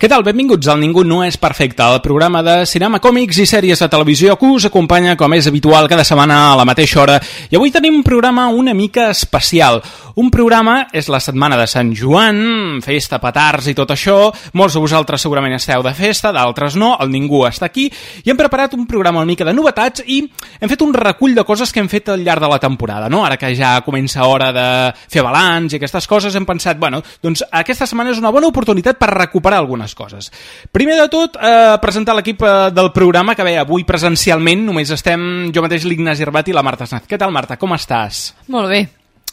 Què tal? Benvinguts al Ningú no és perfecte, el programa de cinema, còmics i sèries de televisió que us acompanya, com és habitual, cada setmana a la mateixa hora. I avui tenim un programa una mica especial. Un programa és la setmana de Sant Joan, festa, petards i tot això. Molts de vosaltres segurament esteu de festa, d'altres no, el Ningú està aquí. I hem preparat un programa una mica de novetats i hem fet un recull de coses que hem fet al llarg de la temporada, no? Ara que ja comença hora de fer balanç i aquestes coses, hem pensat, bueno, doncs aquesta setmana és una bona oportunitat per recuperar algunes coses. Primer de tot, eh, presentar l'equip eh, del programa, que bé, avui presencialment només estem jo mateix, l'Ignasi Herbat i la Marta Sanz. Què tal, Marta? Com estàs? Molt bé.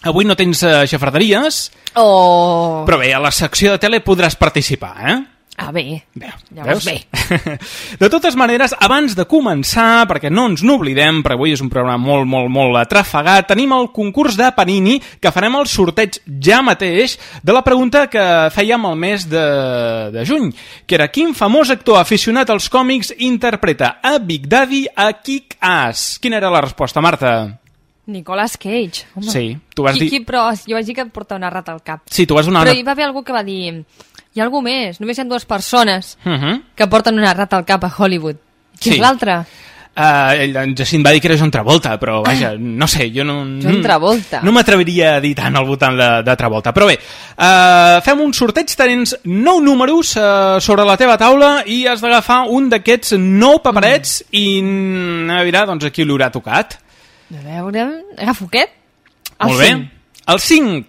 Avui no tens eh, xafarderies, Oh. però bé, a la secció de tele podràs participar, eh? Ah, bé. Bé, Llavors veus? De totes maneres, abans de començar, perquè no ens n'oblidem, perquè avui és un programa molt, molt, molt atrafegat, tenim el concurs de Panini, que farem el sorteig ja mateix de la pregunta que fèiem el mes de, de juny, que era quin famós actor aficionat als còmics interpreta a Big Daddy a Kick-Ass? Quina era la resposta, Marta? Nicolas Cage. Home. Sí, tu vas qui, dir- però jo vaig dir que em porta una rata al cap. Sí, tu vas donar Però una... hi va haver algú que va dir... Hi ha algú més, només hi ha dues persones Uh -huh. que porten una rata al cap a Hollywood. Qui Sí. és l'altra? Uh, en Jacint va dir que era John Travolta, però vaja, no sé, jo no... John Travolta. No m'atreviria a dir tant al voltant de, de Travolta. Però bé, uh, fem un sorteig, tens nou números uh, sobre la teva taula i has d'agafar un d'aquests nou paperets Mm. i mm, a veure, doncs aquí li haurà tocat. A veure... Agafo aquest? El Molt bé. cinc. El 5.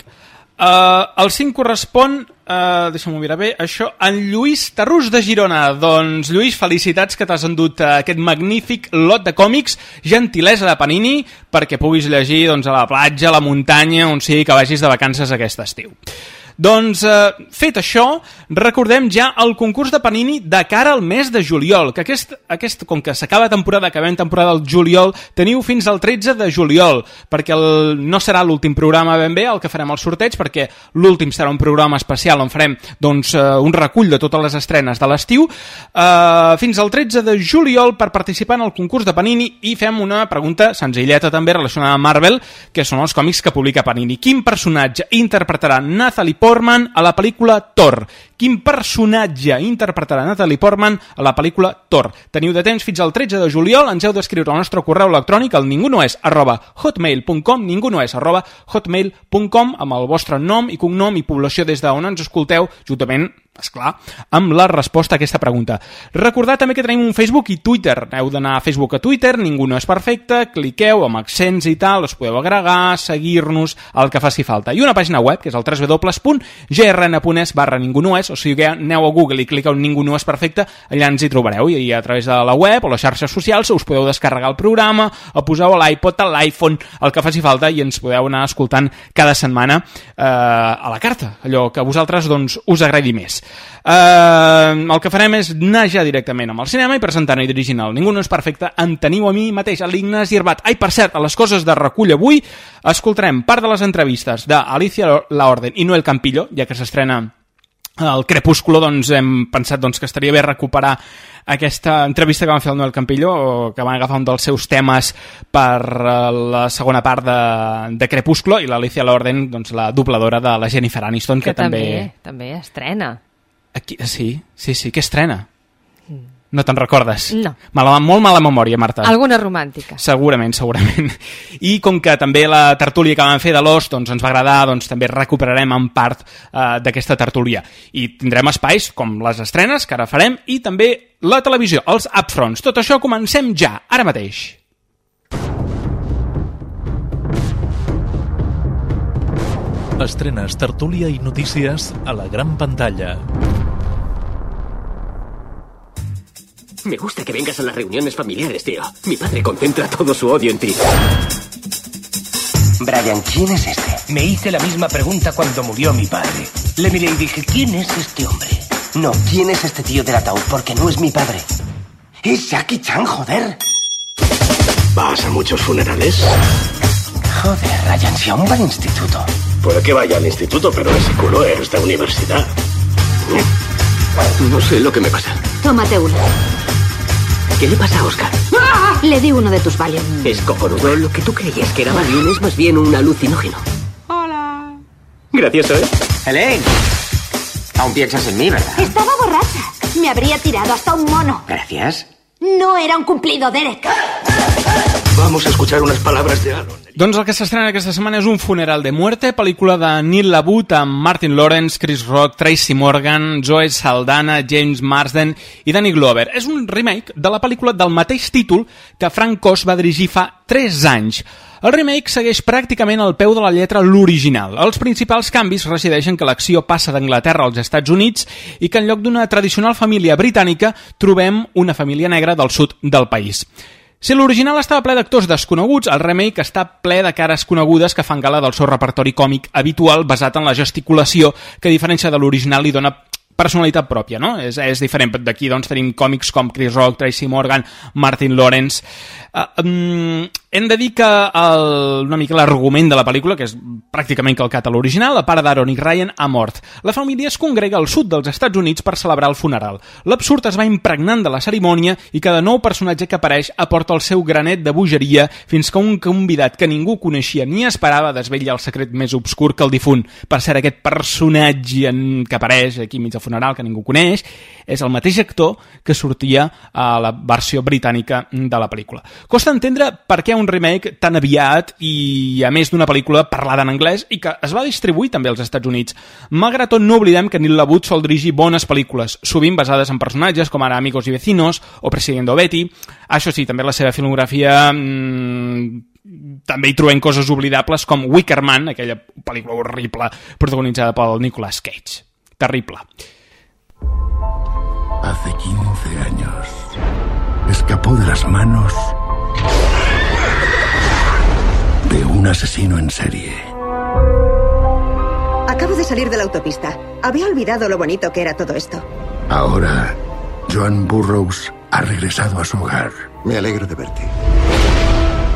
Uh, el 5 correspon, uh, deixa'm-ho mirar bé, això, en Lluís Tarrús de Girona. Doncs, Lluís, felicitats que t'has endut uh, aquest magnífic lot de còmics, gentilesa de Panini, perquè puguis llegir doncs, a la platja, a la muntanya, on sigui que vagis de vacances aquest estiu. Doncs, eh, fet això, recordem ja el concurs de Panini de cara al mes de juliol, que aquest, aquest com que s'acaba temporada, acabem temporada al juliol, teniu fins al 13 de juliol, perquè el, no serà l'últim programa ben bé el que farem el sorteig, perquè l'últim serà un programa especial on farem doncs, eh, un recull de totes les estrenes de l'estiu, eh, fins al 13 de juliol per participar en el concurs de Panini i fem una pregunta senzilleta també relacionada amb Marvel, que són els còmics que publica Panini. Quin personatge interpretarà Natalie Portman a la pel·lícula Thor? Quin personatge interpretarà Natalie Portman a la pel·lícula Thor? Teniu de temps fins al 13 de juliol, ens heu d'escriure al nostre correu electrònic al ningunoes arroba hotmail.com ningunoes arroba hotmail.com amb el vostre nom i cognom i població des d'on ens escolteu, juntament és clar, amb la resposta a aquesta pregunta. Recordar també que tenim un Facebook i Twitter. Heu d'anar a Facebook a Twitter, ningú no és perfecte, cliqueu amb accents i tal, us podeu agregar, seguir-nos, el que faci falta. I una pàgina web, que és el www.grn.es barra ningú no és, o sigui que aneu a Google i cliqueu en ningú no és perfecte, allà ens hi trobareu, i a través de la web o les xarxes socials us podeu descarregar el programa, o poseu a l'iPod, a l'iPhone, el que faci falta, i ens podeu anar escoltant cada setmana eh, a la carta, allò que a vosaltres doncs, us agradi més. Eh, el que farem és anar ja directament amb el cinema i presentar-ne i dirigint el Ningú no és perfecte. Em teniu a mi mateix, a l'Ignasi Herbat. Ai, per cert, a les coses de recull avui escoltarem part de les entrevistes d'Alicia Laorden i Noel Campillo, ja que s'estrena el Crepúsculo, doncs hem pensat doncs, que estaria bé recuperar aquesta entrevista que van fer al Noel Campillo, que van agafar un dels seus temes per eh, la segona part de, de Crepúsculo, i l'Alicia Laorden, doncs, la dobladora de la Jennifer Aniston, que, Que també, també estrena. Aquí, sí, sí, sí, que estrena. No te'n recordes? No. Mala, molt mala memòria, Marta. Alguna romàntica. Segurament, segurament. I com que també la tertúlia que vam fer de l'Os doncs, ens va agradar, doncs també recuperarem en part eh, d'aquesta tertúlia. I tindrem espais com les estrenes, que ara farem, i també la televisió, els upfronts. Tot això comencem ja, ara mateix. Estrenes, tertúlia i notícies a la gran pantalla. Me gusta que vengas a las reuniones familiares, tío. Mi padre concentra todo su odio en ti. Brian, ¿quién es este? Me hice la misma pregunta cuando murió mi padre. Le miré y dije, ¿quién es este hombre? No, ¿quién es este tío del ataúd? Porque no es mi padre. Es Jackie Chan, joder. ¿Vas a muchos funerales? Joder, Ryan, si aún va al instituto. Puede que vaya al instituto, pero ese culo es de universidad. No sé lo que me pasa. Tómate uno. ¿Qué le pasa a Oscar? Le di uno de tus Valium. Es cojonudo. Lo que tú creías que era Valium es más bien un alucinógeno. Hola. Gracioso, ¿eh? Helen, aún piensas en mí, ¿verdad? Estaba borracha. Me habría tirado hasta un mono. Gracias. No era un cumplido, Derek. Vamos a escuchar unas palabras de Aaron. Doncs el que s'estrena aquesta setmana és Un funeral de muerte, pel·lícula de Neil LaBute amb Martin Lawrence, Chris Rock, Tracy Morgan, Zoe Saldana, James Marsden i Danny Glover. És un remake de la pel·lícula del mateix títol que Frank Koss va dirigir fa 3 anys. El remake segueix pràcticament al peu de la lletra l'original. Els principals canvis resideixen que l'acció passa d'Anglaterra als Estats Units i que en lloc d'una tradicional família britànica trobem una família negra del sud del país. Si l'original estava ple d'actors desconeguts, el remake està ple de cares conegudes que fan gala del seu repertori còmic habitual basat en la gesticulació que, a diferència de l'original, li dona personalitat pròpia, no? És, és diferent. D'aquí doncs, tenim còmics com Chris Rock, Tracy Morgan, Martin Lawrence... Uh, um, hem de dir que el, una mica l'argument de la pel·lícula, que és pràcticament calcat a l'original, la pare d'Aaron i Ryan ha mort. La família es congrega al sud dels Estats Units per celebrar el funeral. L'absurd es va impregnant de la cerimònia i cada nou personatge que apareix aporta el seu granet de bogeria fins que un convidat que ningú coneixia ni esperava desvetlla el secret més obscur que el difunt. Per ser aquest personatge en... que apareix aquí mig del funeral, que ningú coneix, és el mateix actor que sortia a la versió britànica de la pel·lícula. Costa entendre per què un remake tan aviat i a més d'una pel·lícula parlada en anglès i que es va distribuir també als Estats Units. Malgrat tot, no oblidem que Neil LaBute sol dirigir bones pel·lícules, sovint basades en personatges com ara Amigos y Vecinos o Presidiendo Betty. Això sí, també la seva filmografia mmm, també hi trobem coses oblidables com Wicker Man, aquella pel·lícula horrible protagonitzada pel Nicolas Cage. Terrible. Hace 15 años escapó de las manos un asesino en serie. Acabo de salir de la autopista. Había olvidado lo bonito que era todo esto. Ahora, Joan Burroughs ha regresado a su hogar. Me alegro de verte.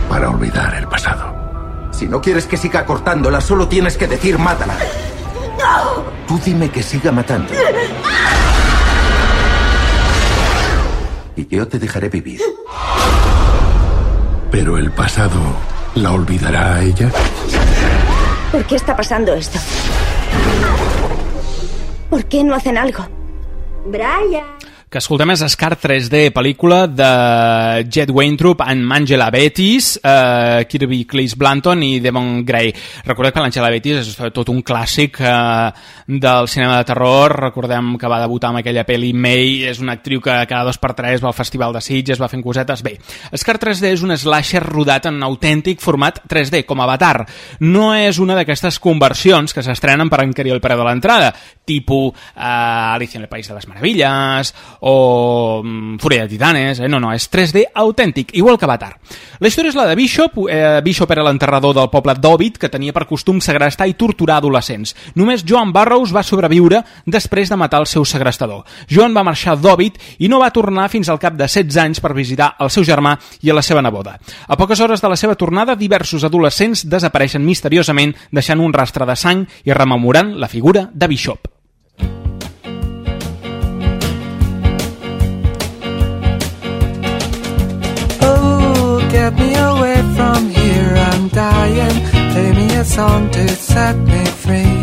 Para olvidar el pasado. Si no quieres que siga cortándola, solo tienes que decir mátala. ¡No! Tú dime que siga matando. Y yo te dejaré vivir. Pero el pasado la olvidará a ella. ¿Por qué está pasando esto? ¿Por qué no hacen algo? Brian. Que escoltem és Scar 3D, pel·lícula de Jet Waintrub amb Angela Bettis, eh, Kirby Cleese Blanton i Devon Gray. Recordeu que l'Angela Bettis és tot un clàssic eh, del cinema de terror, recordem que va debutar amb aquella pel·li May, és una actriu que cada dos per tres va al Festival de Sitges, va fent cosetes... Bé, Scar 3D és un slasher rodat en autèntic format 3D, com Avatar. No és una d'aquestes conversions que s'estrenen per encarir el preu de l'entrada, tipus eh, Alicia en el País de les Meravilles o mm, Fúria de Titanes, eh? no, no, és 3D autèntic, igual que Avatar. La història és la de Bishop, eh, Bishop era l'enterrador del poble d'Ovid que tenia per costum segrestar i torturar adolescents. Només Joan Burroughs va sobreviure després de matar el seu segrestador. Joan va marxar d'Ovid i no va tornar fins al cap de 16 anys per visitar el seu germà i a la seva neboda. A poques hores de la seva tornada, diversos adolescents desapareixen misteriosament deixant un rastre de sang i rememorant la figura de Bishop. Song to set me free.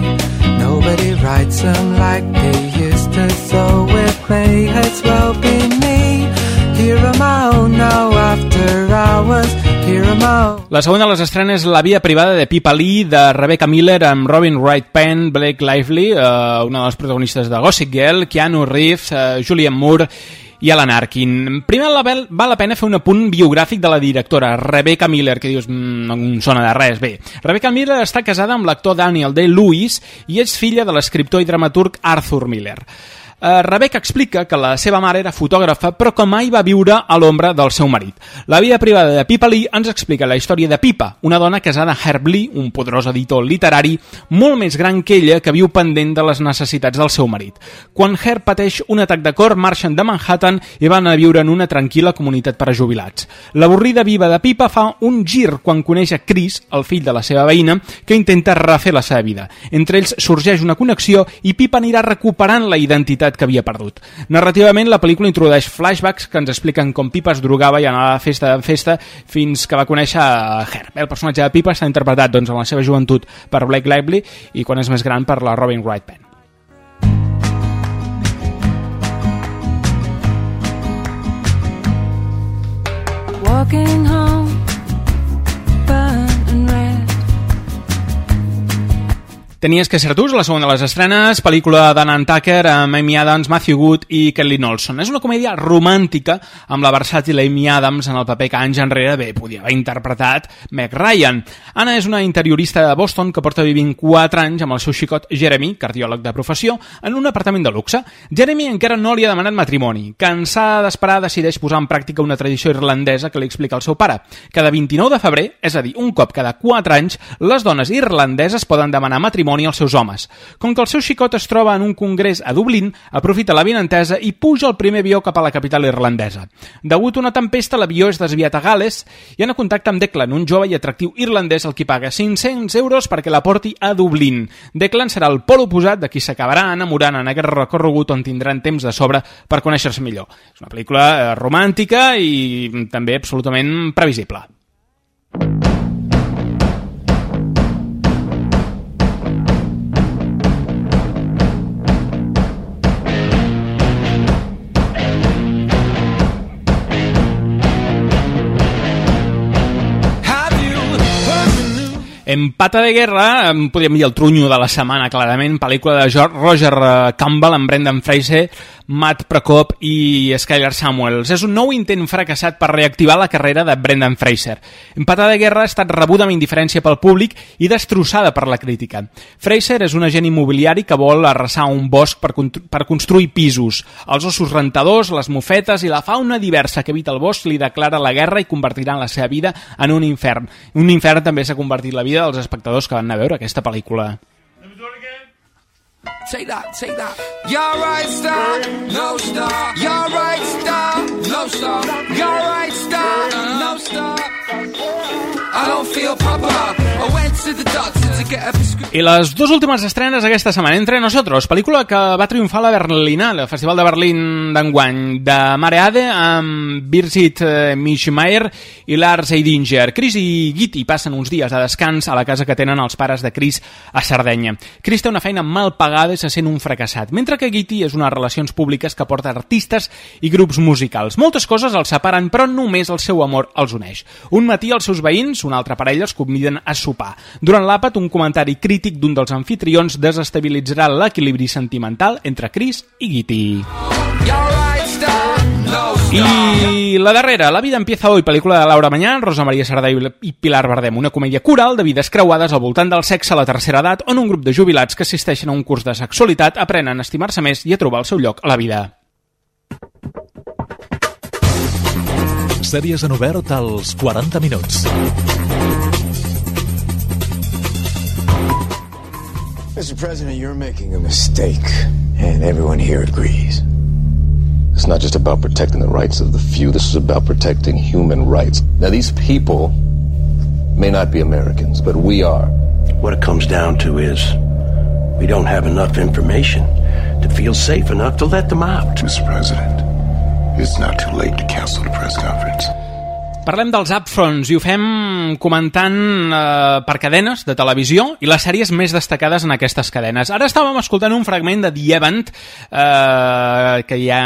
Nobody writes them like they used to, so it may as well be me. Here am I own now after hours. Own. La segona de les estrenes La via privada de Pippa Lee, de Rebecca Miller amb Robin Wright Penn, Blake Lively, eh, una de les protagonistes de Gossip Girl, Keanu Reeves, eh, Julian Moore i Alan Arkin. Primer la val, la pena fer un apunt biogràfic de la directora, Rebecca Miller, que dius, mmm, no sona de res. Bé, Rebecca Miller està casada amb l'actor Daniel Day-Lewis i és filla de l'escriptor i dramaturg Arthur Miller. Uh, Rebecca explica que la seva mare era fotògrafa però que mai va viure a l'ombra del seu marit. La vida privada de Pipa Lee ens explica la història de Pipa, una dona casada a Herb Lee, un poderós editor literari, molt més gran que ella que viu pendent de les necessitats del seu marit. Quan Herb pateix un atac de cor, marxen de Manhattan i van a viure en una tranquil·la comunitat per a jubilats. L'avorrida viva de Pipa fa un gir quan coneix a Chris, el fill de la seva veïna, que intenta refer la seva vida. Entre ells sorgeix una connexió i Pipa anirà recuperant la identitat que havia perdut. Narrativament, la pel·lícula introdueix flashbacks que ens expliquen com Pipa es drogava i anava de festa en festa fins que va conèixer a Herb. El personatge de Pipa s'ha interpretat doncs, en la seva joventut per Blake Lively i quan és més gran per la Robin Wright Penn. Walking home, Tenies que ser tu, la segona de les estrenes, pel·lícula Nan Tucker amb Amy Adams, Matthew Good i Kelly Olson. És una comèdia romàntica amb la versàtil Amy Adams en el paper que anys enrere bé podia haver interpretat Meg Ryan. Anna és una interiorista de Boston que porta vivint 4 anys amb el seu xicot Jeremy, cardiòleg de professió, en un apartament de luxe. Jeremy encara no li ha demanat matrimoni. Cansada d'esperar, decideix posar en pràctica una tradició irlandesa que li explica el seu pare. Cada 29 de febrer, és a dir, un cop cada 4 anys, les dones irlandeses poden demanar matrimoni als seus homes. Com que el seu xicot es troba en un congrés a Dublín, aprofita la vinentesa i puja el primer avió cap a la capital irlandesa. Degut a una tempesta, l'avió és desviat a Gales i en contacte amb Declan, un jove i atractiu irlandès al qui paga 500 euros perquè la porti a Dublín. Declan serà el pol oposat de qui s'acabarà enamorant en aquest recorregut on tindran temps de sobre per conèixer-se millor. És una pel·lícula eh, romàntica i també absolutament previsible. Empata de guerra, em podríem dir el trunyo de la setmana, clarament, pel·lícula de George Roger eh, Campbell amb Brendan Fraser, Matt Prokop i Skylar Samuels. És un nou intent fracassat per reactivar la carrera de Brendan Fraser. Empata de guerra ha estat rebuda amb indiferència pel públic i destrossada per la crítica. Fraser és un agent immobiliari que vol arrasar un bosc per, per construir pisos. Els ossos rentadors, les mofetes i la fauna diversa que evita el bosc li declara la guerra i convertiran la seva vida en un infern. Un infern també s'ha convertit la vida dels espectadors que van anar a veure aquesta pel·lícula. Take that, take that. You're right star, no star. You're right star, no star. You're right star, no star. I don't feel proper. I les dues últimes estrenes aquesta setmana, Entre Nosotros, pel·lícula que va triomfar a la Berlinale, el Festival de Berlín d'enguany, de Mareade amb Birgit eh, Mischmeier i Lars Eidinger. Chris i Gitti passen uns dies de descans a la casa que tenen els pares de Chris a Sardenya. Chris té una feina mal pagada i se sent un fracassat, mentre que Gitti és unes relacions públiques que porta artistes i grups musicals. Moltes coses els separen, però només el seu amor els uneix. Un matí els seus veïns, una altra parella, els conviden a sopar. Durant l'àpat, un comentari crític d'un dels anfitrions desestabilitzarà l'equilibri sentimental entre Chris i Gitti. I la darrera, La vida empieza hoy, pel·lícula de Laura Mañán, Rosa Maria Sardà i Pilar Bardem, una comèdia coral de vides creuades al voltant del sexe a la tercera edat, on un grup de jubilats que assisteixen a un curs de sexualitat aprenen a estimar-se més i a trobar el seu lloc a la vida. Sèries en obert als 40 minuts. Mr. President, you're making a mistake, and everyone here agrees. It's not just about protecting the rights of the few, this is about protecting human rights. Now, these people may not be Americans, but we are. What it comes down to is we don't have enough information to feel safe enough to let them out. Mr. President, it's not too late to cancel the press conference. Parlem dels upfronts i ho fem comentant eh, per cadenes de televisió i les sèries més destacades en aquestes cadenes. Ara estàvem escoltant un fragment de The Event eh, que ja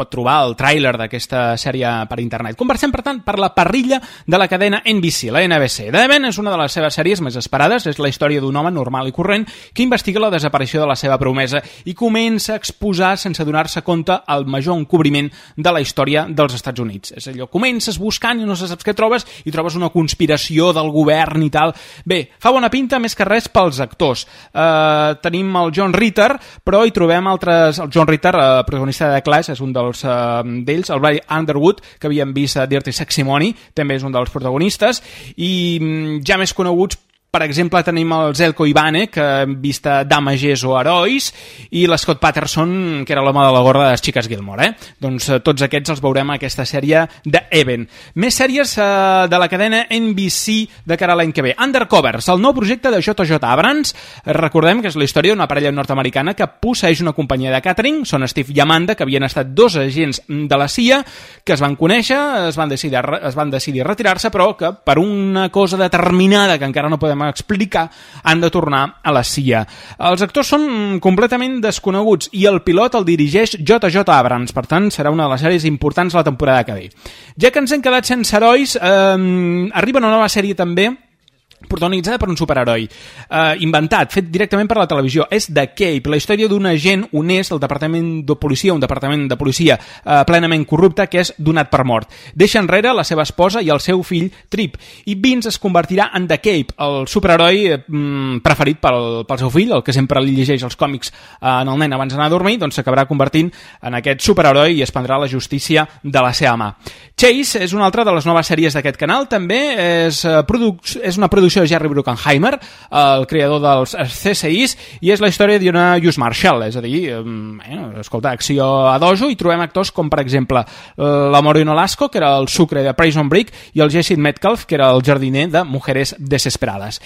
pot trobar el tràiler d'aquesta sèrie per internet. Conversem, per tant, per la parrilla de la cadena NBC, la NBC. The Event és una de les seves sèries més esperades, és la història d'un home normal i corrent que investiga la desaparició de la seva promesa i comença a exposar, sense donar-se compte, el major encobriment de la història dels Estats Units. És allò, comences buscant i no saps què trobes i trobes una conspiració del govern i tal. Bé, fa bona pinta més que res pels actors. Uh, tenim el John Ritter, però hi trobem altres... El John Ritter, uh, protagonista de Clash, és un dels uh, d'ells. El Brian Underwood, que havíem vist a Dirty Sexy Money, també és un dels protagonistes. I mm, ja més coneguts per exemple, tenim el Zelko Ivane, que hem vist a o Herois, i l'Scott Patterson, que era l'home de la gorra de les xiques Gilmore. Eh? Doncs eh, tots aquests els veurem a aquesta sèrie de Even. Més sèries eh, de la cadena NBC de cara a l'any que ve. Undercovers, el nou projecte de JJ Abrams. Recordem que és la història d'una parella nord-americana que posseix una companyia de catering, són Steve i Amanda, que havien estat dos agents de la CIA, que es van conèixer, es van decidir, es van decidir retirar-se, però que per una cosa determinada que encara no podem podem explicar, han de tornar a la CIA. Els actors són completament desconeguts i el pilot el dirigeix JJ Abrams, per tant serà una de les sèries importants la temporada que ve. Ja que ens hem quedat sense herois, eh, arriba una nova sèrie també protagonitzada per un superheroi eh, inventat, fet directament per la televisió és The Cape, la història d'un agent honest del departament de policia, un departament de policia eh, plenament corrupte que és donat per mort. Deixa enrere la seva esposa i el seu fill Trip i Vince es convertirà en The Cape, el superheroi eh, preferit pel, pel seu fill, el que sempre li llegeix els còmics eh, en el nen abans d'anar a dormir, doncs s'acabarà convertint en aquest superheroi i es prendrà la justícia de la seva mà. Chase és una altra de les noves sèries d'aquest canal, també és, eh, és una producció de Jerry Bruckheimer, el creador dels CSIs, i és la història d'una Jus Marshall, és a dir, eh, escolta, acció a dojo, i trobem actors com, per exemple, la Moreno Lasco, que era el sucre de Prison Break, i el Jesse Metcalf, que era el jardiner de Mujeres Desesperades.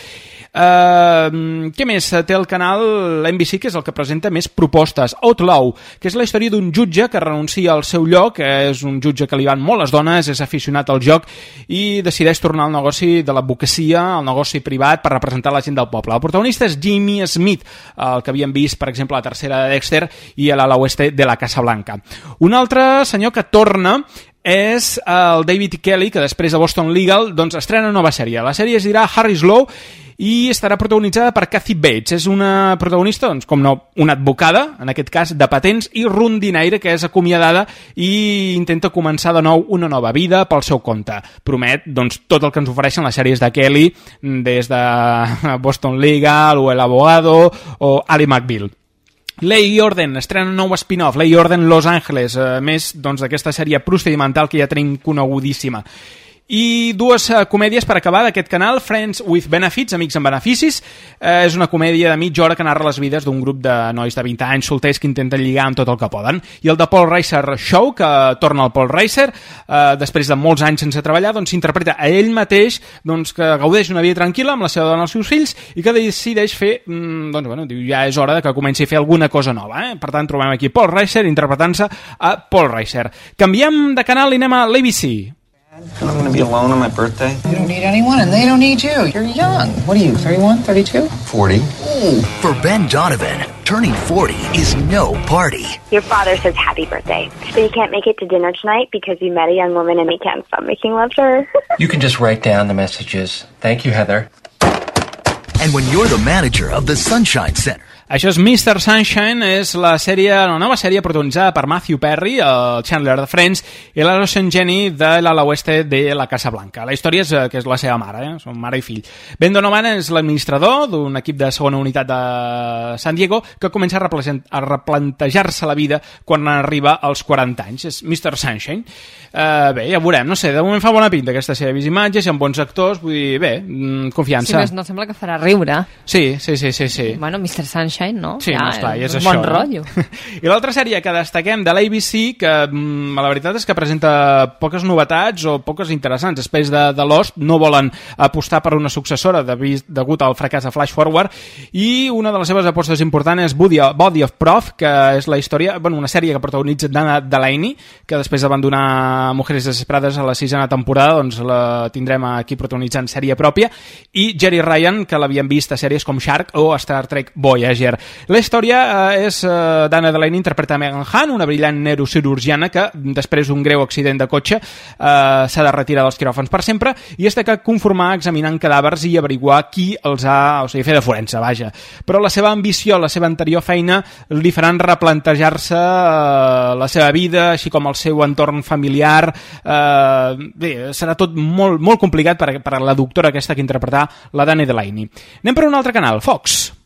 Uh, què més? Té el canal NBC, que és el que presenta més propostes. Outlaw, que és la història d'un jutge que renuncia al seu lloc, és un jutge que li van molt les dones, és aficionat al joc i decideix tornar al negoci de l'advocacia, al negoci privat, per representar la gent del poble. El protagonista és Jimmy Smith, el que havíem vist, per exemple, a la tercera de Dexter i a l'ala oeste de la Casa Blanca. Un altre senyor que torna és el David Kelly, que després de Boston Legal doncs, estrena una nova sèrie. La sèrie es dirà Harry's Law i estarà protagonitzada per Kathy Bates. És una protagonista, doncs, com no, una advocada, en aquest cas de patents, i rondinaire, que és acomiadada i intenta començar de nou una nova vida pel seu compte. Promet doncs, tot el que ens ofereixen les sèries de Kelly, des de Boston Legal o El Abogado o Ali McBeal. Lei Orden estrena un nou spin-off, Lei Orden Los Angeles, a més doncs, d'aquesta doncs, sèrie procedimental que ja tenim conegudíssima. I dues uh, comèdies per acabar d'aquest canal, Friends with Benefits, Amics amb Beneficis. Uh, és una comèdia de mitja hora que narra les vides d'un grup de nois de 20 anys solters que intenten lligar amb tot el que poden. I el de Paul Reiser Show, que torna el Paul Reiser, uh, després de molts anys sense treballar, doncs s'interpreta a ell mateix doncs, que gaudeix una vida tranquil·la amb la seva dona i els seus fills i que decideix fer, mm, doncs bueno, diu, ja és hora de que comenci a fer alguna cosa nova. Eh? Per tant, trobem aquí Paul Reiser interpretant-se a Paul Reiser. Canviem de canal i anem a l'ABC. And I'm going to be alone on my birthday. You don't need anyone, and they don't need you. You're young. What are you, 31, 32? 40. Ooh. For Ben Donovan, turning 40 is no party. Your father says happy birthday, but you can't make it to dinner tonight because you met a young woman and he can't stop making love to her. you can just write down the messages. Thank you, Heather. And when you're the manager of the Sunshine Center, Això és Mr. Sunshine, és la sèrie, una nova sèrie protagonitzada per Matthew Perry, el Chandler de Friends, i la Rosen Jenny de l'ala oeste de la Casa Blanca. La història és eh, que és la seva mare, eh? són mare i fill. Ben Donovan és l'administrador d'un equip de segona unitat de San Diego que comença a replantejar-se la vida quan arriba als 40 anys. És Mr. Sunshine. Uh, bé, ja veurem, no sé, de moment fa bona pinta aquesta sèrie, vist imatges, amb bons actors, vull dir, bé, mm, confiança. Sí, més no sembla que farà riure. Sí, sí, sí, sí. sí. Bueno, Mr. Sunshine, no? Sí, ja, no, esclar, és, és això. Bon rotllo. I l'altra sèrie que destaquem de l'ABC, que mm, la veritat és que presenta poques novetats o poques interessants. Després de, de Lost no volen apostar per una successora de, degut al fracàs de Flash Forward i una de les seves apostes importants és Body of, Body of Prof, que és la història, bueno, una sèrie que protagonitza Dana Delaney, que després d'abandonar Mujeres Desesperades a la sisena temporada, doncs la tindrem aquí protagonitzant sèrie pròpia, i Jerry Ryan, que l'havíem hem vist a sèries com Shark o Star Trek Voyager. La història eh, és eh, d'Anna Delaney interpreta Megan Han, una brillant neurocirurgiana que, després d'un greu accident de cotxe, eh, s'ha de retirar dels quiròfans per sempre i es que conformar examinant cadàvers i averiguar qui els ha... o sigui, fer de forense, vaja. Però la seva ambició, la seva anterior feina, li faran replantejar-se eh, la seva vida, així com el seu entorn familiar. Eh, bé, serà tot molt, molt complicat per, per la doctora aquesta que interpretar la Dani Delaney. Anem per un altre canal, Fox.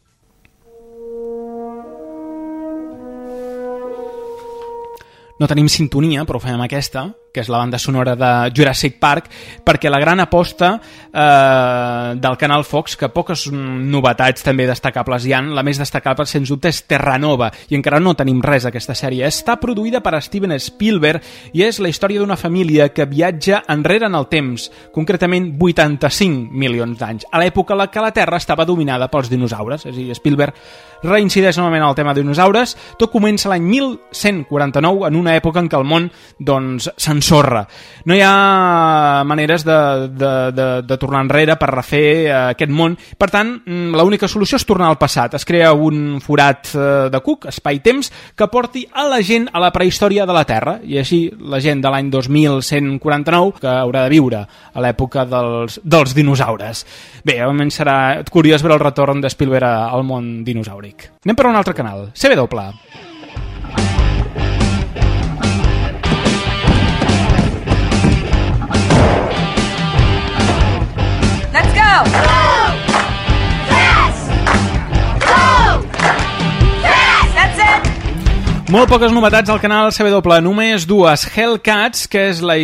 No tenim sintonia, però fem aquesta, que és la banda sonora de Jurassic Park, perquè la gran aposta eh, del canal Fox, que poques novetats també destacables hi han, la més destacable, sens dubte, és Terranova, i encara no tenim res d'aquesta sèrie. Està produïda per Steven Spielberg i és la història d'una família que viatja enrere en el temps, concretament 85 milions d'anys, a l'època en que la Terra estava dominada pels dinosaures. És a dir, Spielberg reincideix novament en el tema de dinosaures. Tot comença l'any 1149, en una època en què el món doncs, s'ensorra. No hi ha maneres de, de, de, de tornar enrere per refer eh, aquest món. Per tant, mm, l'única solució és tornar al passat. Es crea un forat eh, de cuc, espai-temps, que porti a la gent a la prehistòria de la Terra. I així la gent de l'any 2149, que haurà de viure a l'època dels, dels dinosaures. Bé, almenys serà curiós veure el retorn de Spielberg al món dinosauric. Anem per un altre canal, CW. Molt poques novetats al canal CW, només dues. Hellcats, que és la...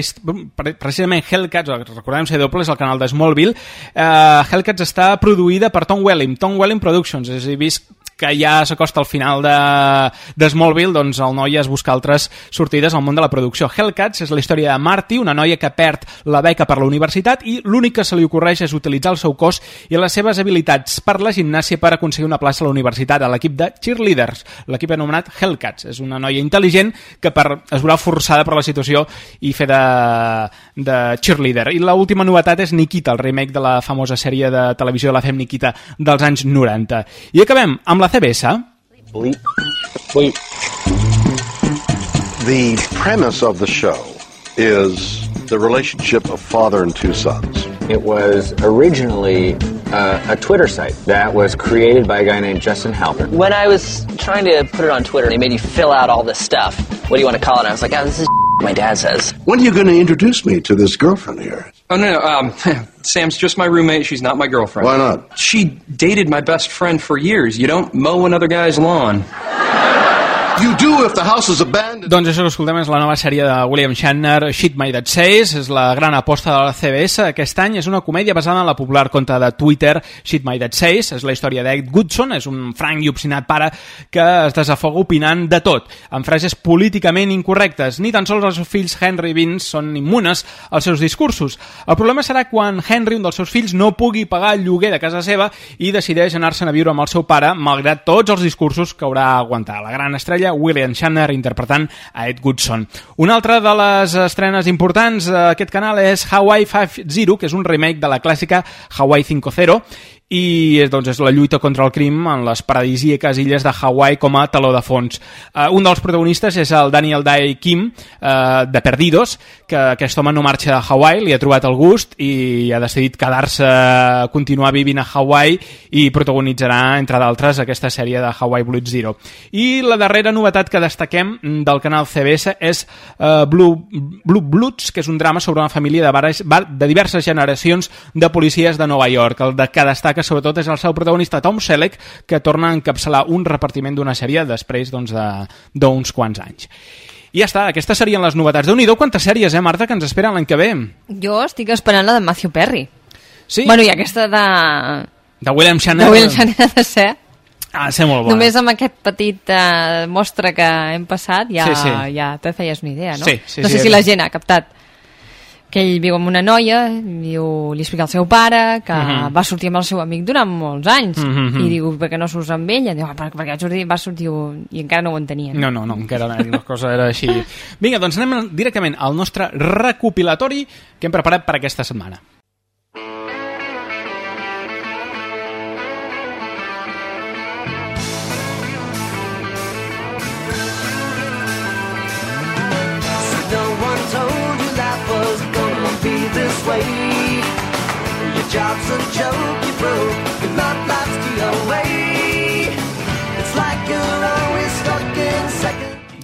Precisament Hellcats, recordem CW és el canal de Smallville, uh, Hellcats està produïda per Tom Welling, Tom Welling Productions, és a dir, que ja s'acosta al final de, de Smallville, doncs el noi es busca altres sortides al món de la producció. Hellcats és la història de Marty, una noia que perd la beca per la universitat i l'únic que se li ocorreix és utilitzar el seu cos i les seves habilitats per la gimnàsia per aconseguir una plaça a la universitat a l'equip de cheerleaders, l'equip anomenat Hellcats. És una noia intel·ligent que per, es veurà forçada per la situació i fer de, de cheerleader. I l'última novetat és Nikita, el remake de la famosa sèrie de televisió de la Fem Nikita dels anys 90. I acabem amb la CBS. Bleep. Bleep. The premise of the show is the relationship of father and two sons. It was originally uh, a Twitter site that was created by a guy named Justin Halpern. When I was trying to put it on Twitter, they made you fill out all this stuff. What do you want to call it? I was like, oh, this is my dad says. When are you going to introduce me to this girlfriend here? Oh no, no. Um, Sam's just my roommate. She's not my girlfriend. Why not? She dated my best friend for years. You don't mow another guy's lawn. You do if the house is abandoned. Doncs això que escoltem és la nova sèrie de William Shatner, Shit My Dad Says, és la gran aposta de la CBS aquest any, és una comèdia basada en la popular conta de Twitter Shit My Dad Says, és la història d'Ed Goodson, és un franc i obstinat pare que es desafoga opinant de tot, amb frases políticament incorrectes. Ni tan sols els seus fills Henry i Vince són immunes als seus discursos. El problema serà quan Henry, un dels seus fills, no pugui pagar el lloguer de casa seva i decideix anar-se'n a viure amb el seu pare, malgrat tots els discursos que haurà d'aguantar. La gran estrella William Shatner interpretant a Ed Goodson. Una altra de les estrenes importants d'aquest canal és Hawaii 5.0, que és un remake de la clàssica Hawaii 5.0 i doncs, és la lluita contra el crim en les paradisíaques illes de Hawaii com a taló de fons. Uh, un dels protagonistes és el Daniel Day Kim, uh, de Perdidos, que aquest home no marxa de Hawaii, li ha trobat el gust i ha decidit quedar-se, continuar vivint a Hawaii i protagonitzarà, entre d'altres, aquesta sèrie de Hawaii Blood Zero. I la darrera novetat que destaquem del canal CBS és uh, Blue, Blue Bloods, que és un drama sobre una família de, bares, de diverses generacions de policies de Nova York. El de que destaca sobretot és el seu protagonista Tom Selleck, que torna a encapçalar un repartiment d'una sèrie després d'uns doncs, de, quants anys. I ja està, aquestes serien les novetats. déu nhi quantes sèries, eh, Marta, que ens esperen l'any que ve. Jo estic esperant la de Matthew Perry. Sí? Bueno, i aquesta de... De William Shatner. De William Shatner ha de ser. Ah, ser molt bona. Només amb aquest petit uh, mostre que hem passat ja, Sí, sí. ja te feies una idea, no? Sí, sí, no sé sí, si la gent ha captat que ell viu amb una noia, diu, li explica al seu pare que Mhm. va sortir amb el seu amic durant molts anys Mhm. i diu, per què no surts amb ella? Diu, ah, per, perquè sortir, va sortir i encara no ho entenien. No, no, no, encara no, la cosa era així. Vinga, doncs anem directament al nostre recopilatori que hem preparat per aquesta setmana. Away. Your job's a joke, you broke. Your love life's the away.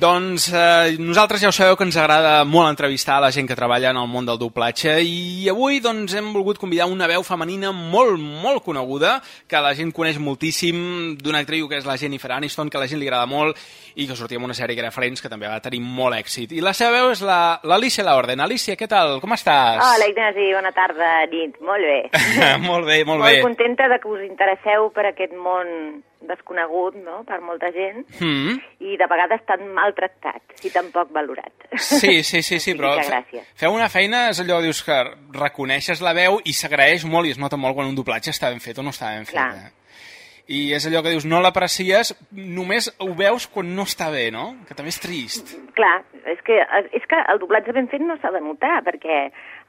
Doncs eh, nosaltres ja ho sabeu que ens agrada molt entrevistar la gent que treballa en el món del doblatge i avui doncs, hem volgut convidar una veu femenina molt, molt coneguda, que la gent coneix moltíssim, d'una actriu que és la Jennifer Aniston, que a la gent li agrada molt i que sortia en una sèrie Friends, que també va tenir molt èxit. I la seva veu és l'Alicia la, Laorden. Alicia, què tal? Com estàs? Hola, Ignasi, bona tarda, nit. Molt bé. molt bé, molt, molt bé. Molt contenta de que us interesseu per aquest món desconegut no? per molta gent mm. i de vegades tan maltractat i tan poc valorat. Sí, sí, sí, sí però gràcia. feu una feina, és allò, dius que reconeixes la veu i s'agraeix molt i es nota molt quan un doblatge està ben fet o no està ben fet. Clar. Eh? I és allò que dius, no l'aprecies, només ho veus quan no està bé, no? Que també és trist. Clar, és que, és que el doblatge ben fet no s'ha de notar, perquè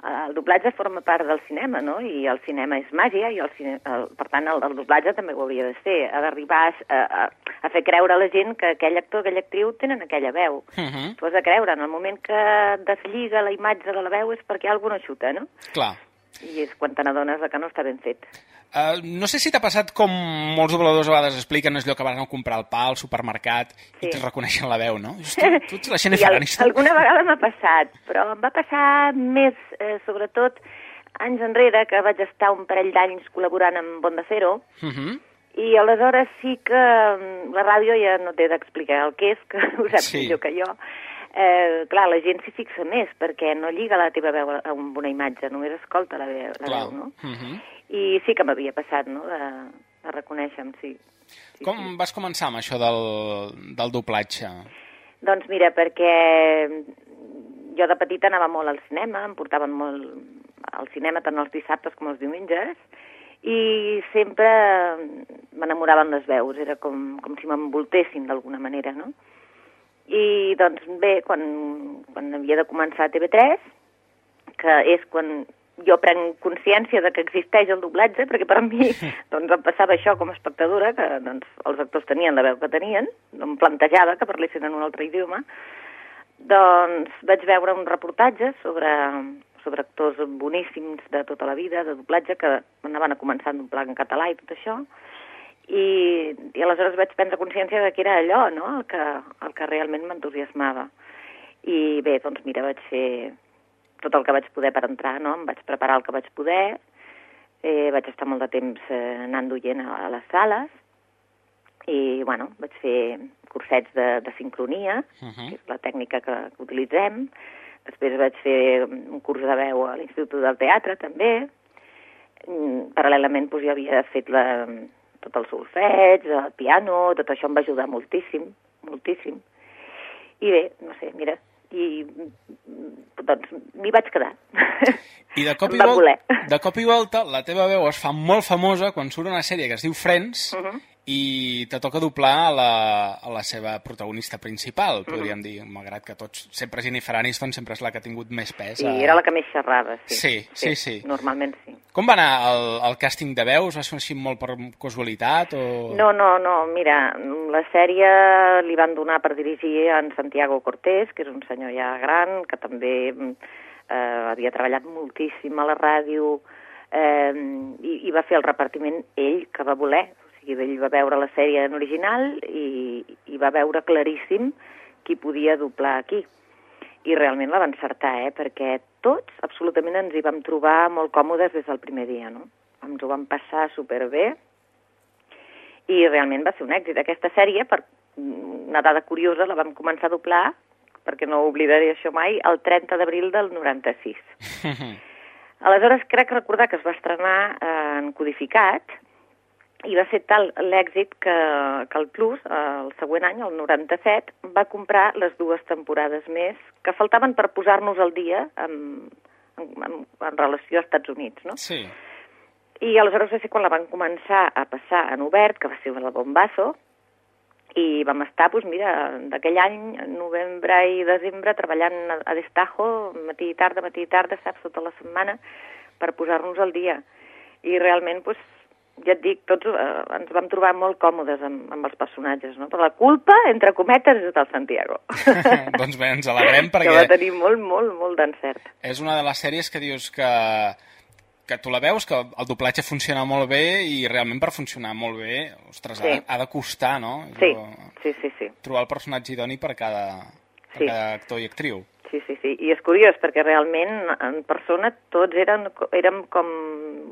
el doblatge forma part del cinema, no? I el cinema és màgia, i el, cine, el per tant el, el doblatge també ho hauria de ser. Ha d'arribar a, a, a fer creure a la gent que aquell actor, aquella actriu tenen aquella veu. Uh -huh. Tu has de creure, en el moment que deslliga la imatge de la veu és perquè alguna xuta, no? Clar. I és quan te n'adones que no està ben fet. Uh, no sé si t'ha passat com molts dobladors a vegades expliquen allò que van a comprar el pa al supermercat sí. i te reconeixen la veu, no? Just, tu, ets la Jennifer al, Aniston. Alguna vegada m'ha passat, però em va passar més, eh, sobretot, anys enrere, que vaig estar un parell d'anys col·laborant amb Bon de Cero, uh -huh. i aleshores sí que la ràdio ja no té d'explicar el que és, que ho saps Sí. millor que jo. Eh, clar, la gent s'hi fixa més, perquè no lliga la teva veu a amb una imatge, només escolta la veu, la Clar. veu no? Uh -huh. I sí que m'havia passat, no?, de, de reconèixer-me, sí. Com vas començar amb això del, del doblatge? Doncs mira, perquè jo de petita anava molt al cinema, em portaven molt al cinema tant els dissabtes com els diumenges, i sempre m'enamoraven les veus, era com, com si m'envoltessin d'alguna manera, no? I doncs bé, quan, quan havia de començar a TV3, que és quan jo prenc consciència de que existeix el doblatge, perquè per mi doncs, em passava això com a espectadora, que doncs, els actors tenien la veu que tenien, no em plantejava que parlessin en un altre idioma, doncs vaig veure un reportatge sobre, sobre actors boníssims de tota la vida, de doblatge, que anaven a començar a doblar en català i tot això, i, i aleshores vaig prendre consciència de que era allò, no?, el que, el que realment m'entusiasmava. I bé, doncs mira, vaig fer tot el que vaig poder per entrar, no?, em vaig preparar el que vaig poder, eh, vaig estar molt de temps eh, anant duient a, a les sales, i, bueno, vaig fer cursets de, de sincronia, Uh -huh. que és la tècnica que, que utilitzem, després vaig fer un curs de veu a l'Institut del Teatre, també, Mm, paral·lelament doncs, jo havia fet la, tot el solfeig, el piano, tot això em va ajudar moltíssim, moltíssim. I bé, no sé, mira, i doncs m'hi vaig quedar. I de cop, i voler. de cop i volta la teva veu es fa molt famosa quan surt una sèrie que es diu Friends Uh -huh. I te toca doblar a la, a la seva protagonista principal, Mm-hmm. podríem dir, malgrat que tots, sempre Jennifer Aniston sempre és la que ha tingut més pes. Sí, a- era la que més xerrava, sí. Sí, sí, sí. Normalment sí. Com va anar el, el càsting de veus? Va ser així molt per casualitat? O... No, no, no, mira, la sèrie li van donar per dirigir en Santiago Cortés, que és un senyor ja gran, que també eh, havia treballat moltíssim a la ràdio, eh, i, i va fer el repartiment ell, que va voler. Sigui, ell va veure la sèrie en original i, i va veure claríssim qui podia doblar aquí. I realment la va encertar, eh? perquè tots absolutament ens hi vam trobar molt còmodes des del primer dia, no? Ens ho vam passar superbé i realment va ser un èxit. Aquesta sèrie, per una dada curiosa, la vam començar a doblar, perquè no oblidaré això mai, el 30 d'abril del 96. Aleshores, crec recordar que es va estrenar eh, en codificat i va ser tal l'èxit que, que el Plus, eh, el següent any, el 97, va comprar les dues temporades més que faltaven per posar-nos al dia en, en, en, en relació a Estats Units, no? Sí. I aleshores va ser quan la van començar a passar en obert, que va ser el bombazo, i vam estar, doncs mira, d'aquell any, novembre i desembre, treballant a, a Destajo, matí i tarda, matí i tarda, saps, tota la setmana, per posar-nos al dia. I realment, doncs, ja et dic, tots eh, ens vam trobar molt còmodes amb, amb els personatges, no? Però la culpa, entre cometes, és del Santiago, doncs bé, ens alegrem que va perquè tenir molt, molt, molt d'encert. és una de les sèries que dius que que tu la veus, que el doblatge funciona molt bé i realment per funcionar molt bé, ostres, Sí. ha, ha de costar, no? Sí, sí, sí, sí. Trobar el personatge idoni per cada, per Sí. cada actor i actriu. Sí, sí, sí. I és curiós, perquè realment en persona tots eren, érem com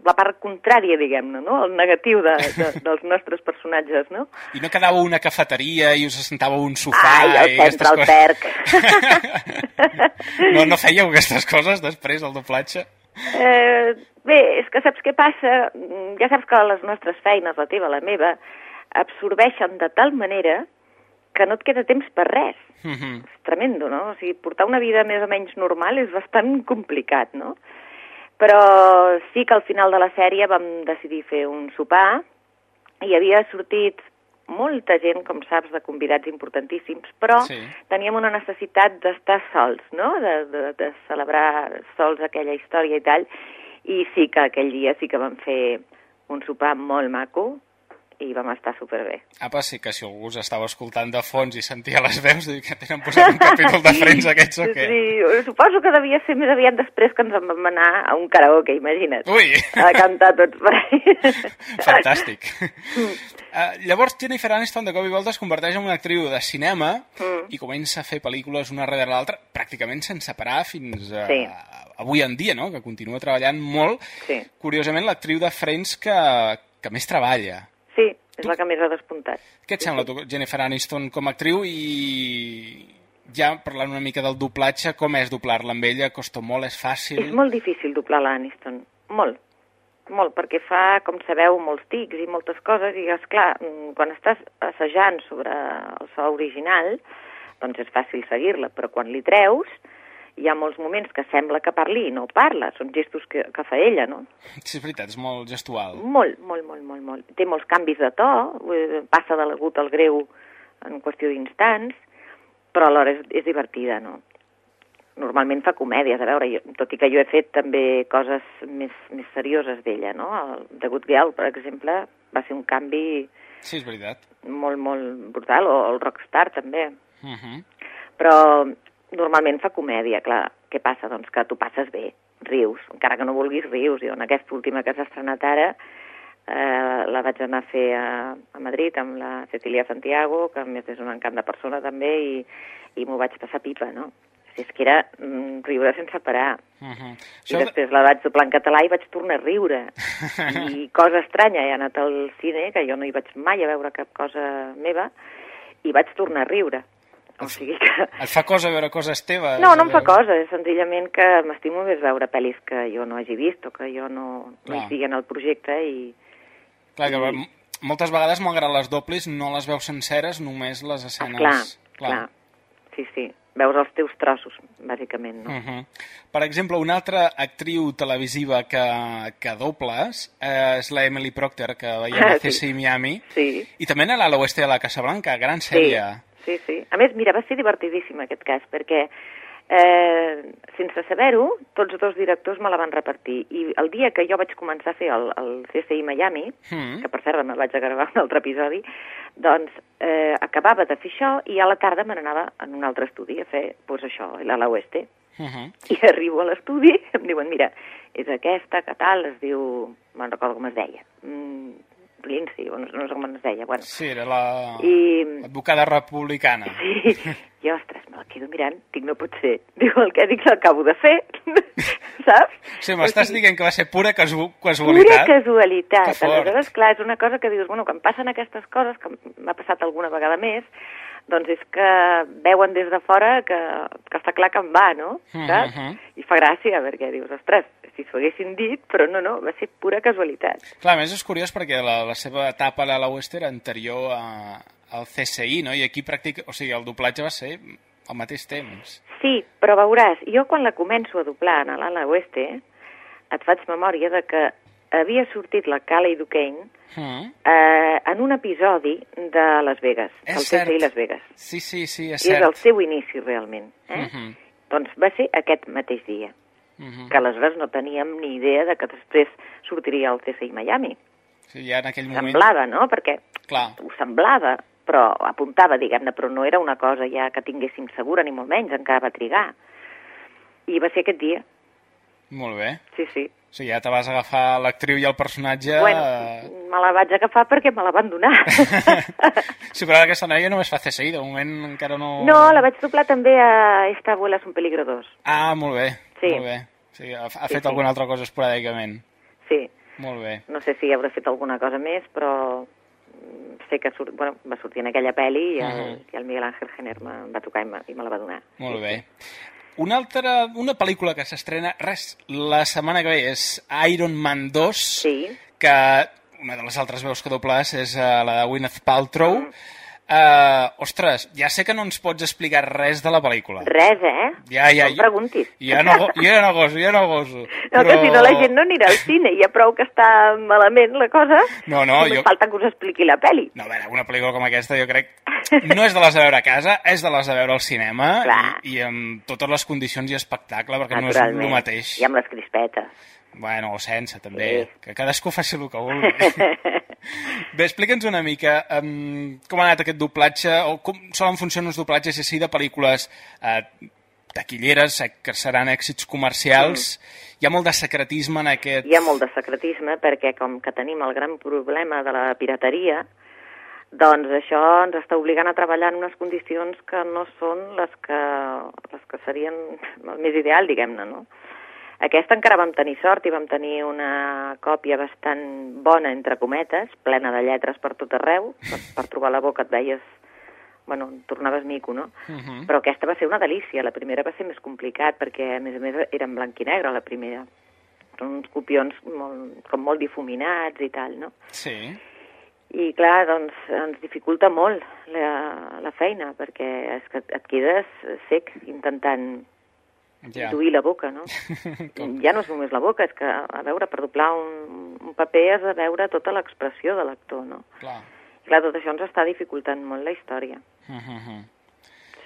la part contrària, diguem-ne, no? El negatiu de, de, dels nostres personatges, no? I no quedava una cafeteria i us assentàveu a un sofà Ai, el aquestes el perc. No, no fèieu aquestes coses després del doblatge? Eh, bé, és que saps què passa? Mm, Ja saps que les nostres feines, la teva, la meva, absorbeixen de tal manera que no et queda temps per res. Mhm. És tremendo, no? O sigui, portar una vida més o menys normal és bastant complicat, no? Però sí que al final de la sèrie vam decidir fer un sopar i havia sortit molta gent, com saps, de convidats importantíssims, però Sí. teníem una necessitat d'estar sols, no? De, de, de celebrar sols aquella història i tal, i sí que aquell dia sí que vam fer un sopar molt maco i vam estar superbé. Apa, sí que si algú us estava escoltant de fons i sentia les veus, dic que tenen posat un capítol de Friends aquests o què? Sí, suposo que devia ser més aviat després que ens en vam anar a un karaoke, imagina't. Ui! A cantar tots per. Fantàstic. Uh, llavors, Jennifer Aniston de cop i volta es converteix en una actriu de cinema Mm. i comença a fer pel·lícules una darrere l'altra, pràcticament sense parar fins a, Sí. avui en dia, no? que continua treballant molt. Sí. Curiosament, l'actriu de Friends que, que més treballa. És la que més ha despuntat. Què et sembla, tu, Jennifer Aniston, com a actriu i ja parlant una mica del doblatge, com és doblar-la amb ella? Costa molt, és fàcil? És molt difícil doblar l'Aniston, molt. Molt, perquè fa, com sabeu, molts tics i moltes coses, i és clar, quan estàs assajant sobre el so original, doncs és fàcil seguir-la, però quan li treus, hi ha molts moments que sembla que parli i no parla, són gestos que, que fa ella, no? Sí, és veritat, és molt gestual. Molt, molt, molt, molt, molt. Té molts canvis de to, eh, passa de l'agut al greu en qüestió d'instants, però alhora és, és divertida, no? Normalment fa comèdies, a veure, jo, tot i que jo he fet també coses més, més serioses d'ella, no? El The Good Girl, per exemple, va ser un canvi Sí, és veritat. molt, molt brutal, o el Rockstar també. Uh -huh. Però normalment fa comèdia, clar. Què passa? Doncs que tu passes bé, rius, encara que no vulguis rius. Jo en aquesta última que s'ha estrenat ara eh, la vaig anar a fer a, a Madrid amb la Cecilia Santiago, que a més és un encant de persona també, i, i m'ho vaig passar pipa, no? És que era mm, riure sense parar. Uh -huh. I després la vaig doblar en català i vaig tornar a riure. I cosa estranya, he anat al cine, que jo no hi vaig mai a veure cap cosa meva, i vaig tornar a riure. O sigui que... Et fa cosa veure coses teves? No, no em fa Veure- cosa, és senzillament que m'estimo més veure pel·lis que jo no hagi vist o que jo no, no hi Clar. sigui en el projecte i... Clar, que m- moltes vegades, malgrat les dobles, no les veus senceres, només les escenes... Clar, clar, sí, sí, veus els teus trossos, bàsicament, no? Uh -huh. Per exemple, una altra actriu televisiva que, que dobles eh, és la Emily Procter, que veiem a Ah, sí. CSI Miami, Sí. i també a l'Ala Oeste de la Casa Blanca, gran sèrie. Sí, sí. A més, mira, va ser divertidíssim aquest cas, perquè eh, sense saber-ho, tots dos directors me la van repartir. I el dia que jo vaig començar a fer el, el CSI Miami, Mm. que per cert me vaig a gravar un altre episodi, doncs eh, acabava de fer això i a la tarda me n'anava en un altre estudi a fer pues, això, l'Ala Oeste. Uh -huh. I arribo a l'estudi, em diuen, mira, és aquesta, que tal, es diu... me'n recordo com es deia. Mm, Lindsay, o no, no sé com es deia, bueno. Sí, era la... I, republicana. Sí, i ostres, me la quedo mirant, dic, no pot ser. Diu, el que dic l'acabo de fer, saps? Sí, m'estàs dient que va ser pura casu Pura casualitat? casualitat. Que fort. Aleshores, clar, és una cosa que dius, bueno, quan passen aquestes coses, que m'ha passat alguna vegada més, doncs és que veuen des de fora que, que està clar que em va, no? Saps? Mhm. I fa gràcia, perquè dius, ostres, si s'ho haguessin dit, però no, no, va ser pura casualitat. Clar, a més és curiós perquè la, la seva etapa a l'Ala Oeste era anterior a, al CSI, no? I aquí pràctic, o sigui, el doblatge va ser al mateix temps. Sí, però veuràs, jo quan la començo a doblar en l'Ala Oeste, et faig memòria de que havia sortit la Callie Duquesne Mm. eh, en un episodi de Las Vegas, És el cert. CSI Las Vegas. Sí, sí, sí, és I és cert. el seu inici, realment. Eh? Mhm. Doncs va ser aquest mateix dia, Mhm. que aleshores no teníem ni idea de que després sortiria el CSI Miami. Sí, ja en aquell moment... Semblava, no? Perquè Clar. ho semblava, però apuntava, diguem-ne, però no era una cosa ja que tinguéssim segura, ni molt menys, encara va trigar. I va ser aquest dia, Molt bé. sí, sí. O sigui, ja te vas agafar l'actriu i el personatge... Bueno, eh, me la vaig agafar perquè me la van donar. Sí, però aquesta noia només fa CSI, de moment encara no... no, la vaig doblar també a Esta abuela es un peligro 2. Ah, molt bé, Sí. molt bé. Sí, ha, ha Sí, fet sí. alguna altra cosa esporàdicament. Sí. Molt bé. No sé si haurà fet alguna cosa més, però mm, sé que surt, bueno, va sortir en aquella pel·li i el, Mhm. i el Miguel Ángel Jenner me va tocar i me, i me la va donar. Molt bé. Una altra, una pel·lícula que s'estrena, res, la setmana que ve és Iron Man 2, sí. que una de les altres veus que dobles és uh, la de Gwyneth Paltrow. Uh, ostres, ja sé que no ens pots explicar res de la pel·lícula. Res, eh? Ja, ja, no em preguntis. Ja no, jo ja no goso, ja no goso. No, que si no la gent no anirà al cine, hi ha prou que està malament la cosa, No, no, només jo... falta que us expliqui la pel·li. No, a veure, una pel·lícula com aquesta jo crec... No és de les de veure a casa, és de les de veure al cinema i, i amb totes les condicions i espectacle, perquè no és el mateix. I amb les crispetes. Bueno, o sense, també. Sí. Que cadascú faci el que vulgui. Bé, explica'ns una mica um, com ha anat aquest doblatge, o com solen funcionar els doblatges així de pel·lícules eh, taquilleres, eh, que seran èxits comercials. Hi ha molt de secretisme en aquest... Hi ha molt de secretisme perquè com que tenim el gran problema de la pirateria, doncs això ens està obligant a treballar en unes condicions que no són les que, les que serien més ideal, diguem-ne, no? Aquesta encara vam tenir sort i vam tenir una còpia bastant bona, entre cometes, plena de lletres per tot arreu, per, per trobar la boca et veies, bueno, tornaves mico, no? Mhm. Però aquesta va ser una delícia. La primera va ser més complicat perquè, a més a més, era en blanc i negre, la primera. Són uns copions molt, com molt difuminats i tal, no? Sí. I, clar, doncs ens dificulta molt la, la feina perquè és que et quedes sec intentant Ja. intuir la boca, no? ja no és només la boca, és que, a veure, per doblar un, un paper has de veure tota l'expressió de l'actor, no? Clar. I, clar, tot això ens està dificultant molt la història. Uh -huh.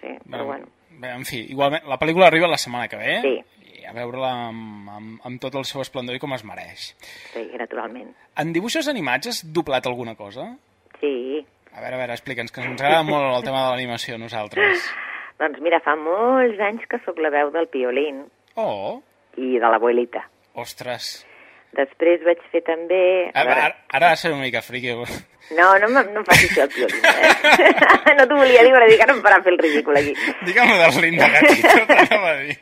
Sí, però bueno. Bé, en fi, igualment, la pel·lícula arriba la setmana que ve Sí. i a veure-la amb, amb, amb tot el seu esplendor i com es mereix. Sí, naturalment. En dibuixos animats has doblat alguna cosa? Sí. A veure, a veure, explica'ns, que ens agrada molt el tema de l'animació a nosaltres. Doncs mira, fa molts anys que sóc la veu del Piolín Oh, i de l'abuelita. ostres. Després vaig fer també... A veure, ara, ara de ser una mica friqui. No, no, no em facis fer el Piolín, eh? no t'ho volia dir, però dic que no em farà fer el ridícul aquí. Digue'm del Linda Gatito, t'anava a dir.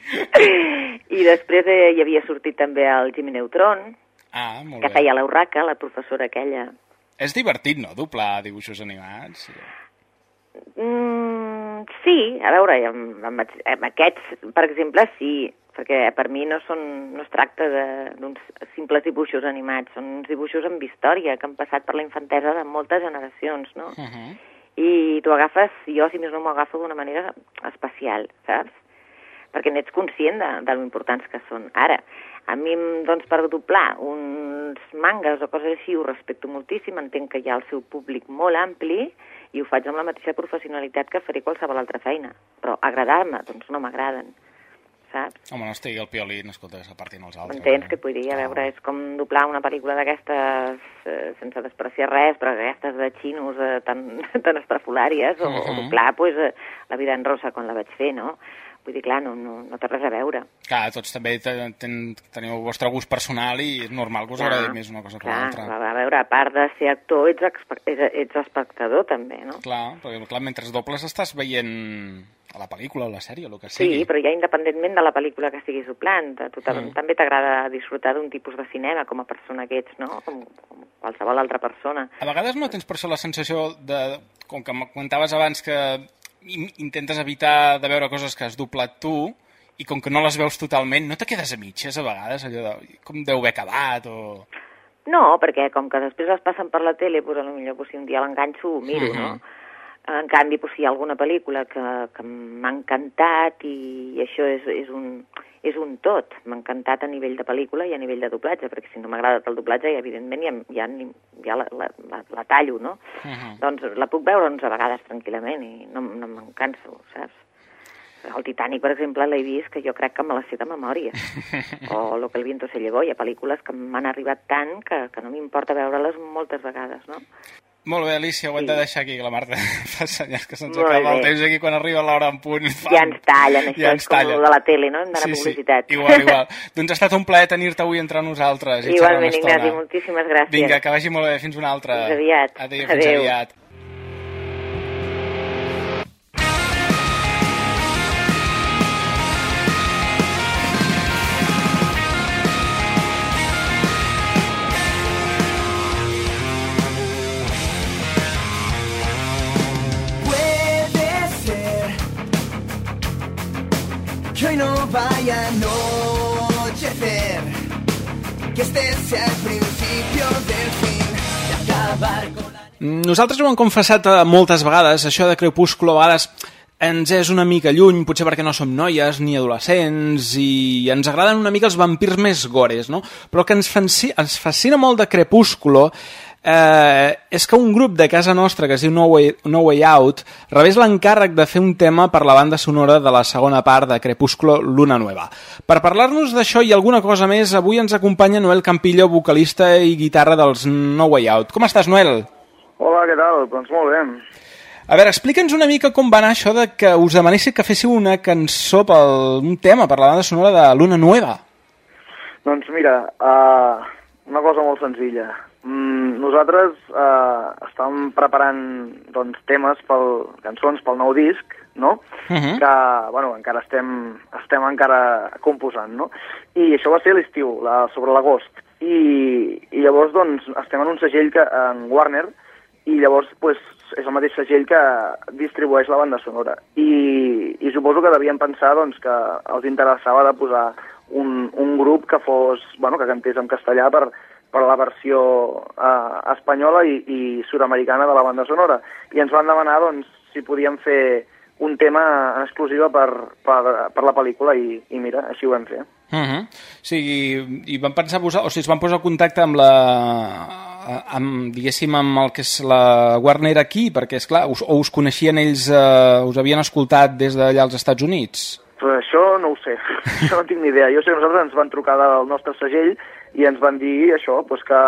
I després eh, hi havia sortit també el Jimmy Neutron, Ah, molt que bé. feia l'Urraca, la professora aquella. És divertit, no?, doblar dibuixos animats. Mm, sí, a veure, amb, amb, amb aquests, per exemple, sí, perquè per mi no, són, no es tracta de- d'uns simples dibuixos animats, són uns dibuixos amb història que han passat per la infantesa de moltes generacions, no? Uh -huh. I tu agafes, jo si més no m'ho agafo d'una manera especial, saps? Perquè n'ets conscient de, de lo importants que són. Ara, a mi, doncs, per doblar uns mangas o coses així ho respecto moltíssim, entenc que hi ha el seu públic molt ampli i ho faig amb la mateixa professionalitat que faré qualsevol altra feina. Però agradar-me, doncs no m'agraden, saps? Home, no estigui el piolín, escolta, que s'apartin els altres. M'entens que et vull dir? A veure, és com doblar una pel·lícula d'aquestes, eh, sense despreciar res, però aquestes de xinos eh, tan, tan estrafolàries, o, o Mhm. doblar pues, eh, La vida en rosa quan la vaig fer, no? Vull dir, clar, no, no, no té res a veure. Clar, tots també ten, ten, teniu el vostre gust personal i és normal que us Clar, agradi més una cosa que Clar, l'altra. a veure, a part de ser actor, ets, ets, ets espectador també, no? Clar, perquè clar, mentre dobles estàs veient a la pel·lícula o la sèrie, o el que Sí, sigui. però ja independentment de la pel·lícula que estiguis doblant, a tu Mm. també t'agrada disfrutar d'un tipus de cinema com a persona que ets, no? Com, com qualsevol altra persona. A vegades no tens per això la sensació de, com que comentaves abans que intentes evitar de veure coses que has doblat tu i com que no les veus totalment, no te quedes a mitges a vegades, allò de com deu haver acabat o... No, perquè com que després es passen per la tele, doncs potser pues, si un dia l'enganxo ho miro, Mhm. no? En canvi, pues, si hi ha alguna pel·lícula que, que m'ha encantat i, i això és, és, un, és un tot. M'ha encantat a nivell de pel·lícula i a nivell de doblatge, perquè si no m'ha agradat el doblatge, ja, evidentment ja, ja, ja la, la, la, la tallo, no? Mhm. Doncs la puc veure 11 vegades tranquil·lament i no, no me'n canso, saps? El Titanic, per exemple, l'he vist que jo crec que me la sé de memòria. o Lo que el viento se llevó. Hi ha pel·lícules que m'han arribat tant que, que no m'importa veure-les moltes vegades, no? Molt bé, Alicia, ho hem de deixar aquí, que la Marta fa senyals que se'ns acaba el temps aquí quan arriba l'hora en punt. Fa... Ja ens tallen, això Ja és ens com tallen. el de la tele, no? Hem d'anar a Sí, sí, publicitat. igual, igual. doncs ha estat un plaer tenir-te avui entre nosaltres. i Igualment. Ignasi, moltíssimes gràcies. Vinga, que vagi molt bé. Fins una altra. Fins aviat. Adéu, fins Adéu. aviat. Vaya a anochecer, que este sea el principio del fin de acabar con la... Nosaltres ho hem confessat eh, moltes vegades, això de Crepúsculo a vegades ens és una mica lluny, potser perquè no som noies ni adolescents i ens agraden una mica els vampirs més gores, no? Però el que ens, fanci, ens fascina molt de Crepúsculo eh, és que un grup de casa nostra que es diu No Way, no Way Out rebés l'encàrrec de fer un tema per la banda sonora de la segona part de Crepúsculo Luna Nueva. Per parlar-nos d'això i alguna cosa més, avui ens acompanya Noel Campillo, vocalista i guitarra dels No Way Out. Com estàs, Noel? Hola, què tal? Doncs molt bé. A veure, explica'ns una mica com va anar això de que us demanessin que féssiu una cançó, pel, un tema per la banda sonora de Luna Nueva. Doncs mira, uh, una cosa molt senzilla. Mm, nosaltres uh, estàvem preparant doncs, temes, pel, cançons pel nou disc, no? Uh -huh. que, bueno, encara estem, estem encara composant, no? I això va ser l'estiu, la, sobre l'agost. I, I llavors, doncs, estem en un segell que, en Warner, i llavors, pues, és el mateix segell que distribueix la banda sonora. I, i suposo que devien pensar, doncs, que els interessava de posar un, un grup que fos, bueno, que cantés en castellà per, per la versió eh, espanyola i, i sud-americana de la banda sonora. I ens van demanar, doncs, si podíem fer un tema en exclusiva per, per, per la pel·lícula i, i mira, així ho vam fer. Uh -huh. Sí, i, i van pensar posar, o sigui, es van posar en contacte amb la amb, diguéssim, amb el que és la Warner aquí, perquè, és clar, us, o us coneixien ells, eh, us havien escoltat des d'allà als Estats Units? Però això no ho sé, això no tinc ni idea. Jo sé que nosaltres ens van trucar del nostre segell i ens van dir això, doncs que,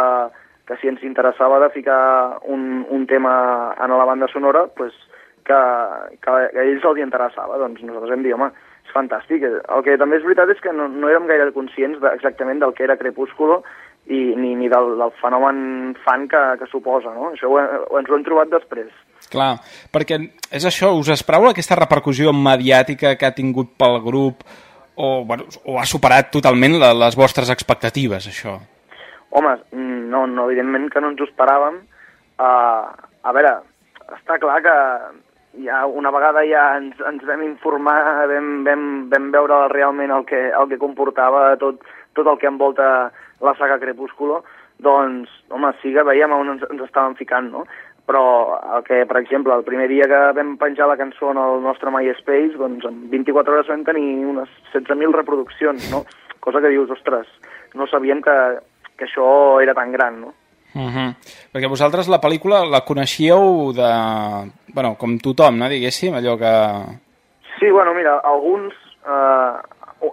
que si ens interessava de ficar un, un tema en la banda sonora, doncs que, que a ells els interessava. Doncs nosaltres vam dir, home, és fantàstic. El que també és veritat és que no, no érem gaire conscients de, exactament del que era Crepúsculo i ni, ni del, del fenomen fan que, que suposa, no? Això ho, ho, ens ho hem trobat després. Clar, perquè és això, us espereu aquesta repercussió mediàtica que ha tingut pel grup o, bueno, o ha superat totalment la, les vostres expectatives, això? Home, no, no, evidentment que no ens ho esperàvem. Uh, a veure, està clar que ja una vegada ja ens, ens vam informar, vam, vam, vam veure realment el que, el que comportava tot, tot el que envolta la saga Crepúsculo, doncs, home, sí que veiem on ens, ens estàvem ficant, no? Però el que, per exemple, el primer dia que vam penjar la cançó en el nostre MySpace, doncs en 24 hores vam tenir unes 16.000 reproduccions, no? Cosa que dius, ostres, no sabíem que, que això era tan gran, no? Uh -huh. Perquè vosaltres la pel·lícula la coneixíeu de... Bueno, com tothom, no? Diguéssim, allò que... Sí, bueno, mira, alguns... Eh,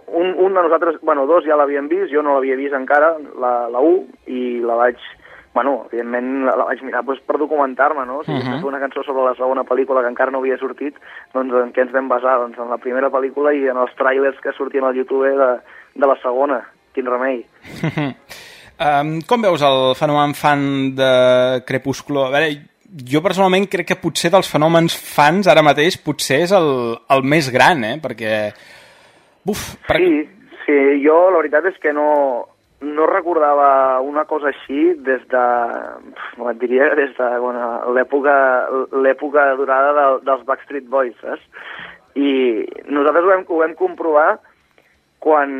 un, un de nosaltres, bueno, dos ja l'havien vist, jo no l'havia vist encara, la, la 1, i la vaig... Bueno, evidentment la, la vaig mirar doncs, per documentar-me, no? Si uh Mhm. -huh. una cançó sobre la segona pel·lícula que encara no havia sortit, doncs en què ens vam basar? Doncs en la primera pel·lícula i en els trailers que sortien al YouTube de, de la segona. Quin remei. um, com veus el fenomen fan de Crepúsculo? A veure, jo personalment crec que potser dels fenòmens fans ara mateix potser és el, el més gran, eh? Perquè... Uf, per... Sí, sí, jo la veritat és que no, no recordava una cosa així des de, et diria, des de bueno, l'època durada de, dels Backstreet Boys, saps? I nosaltres ho vam, ho vam comprovar quan,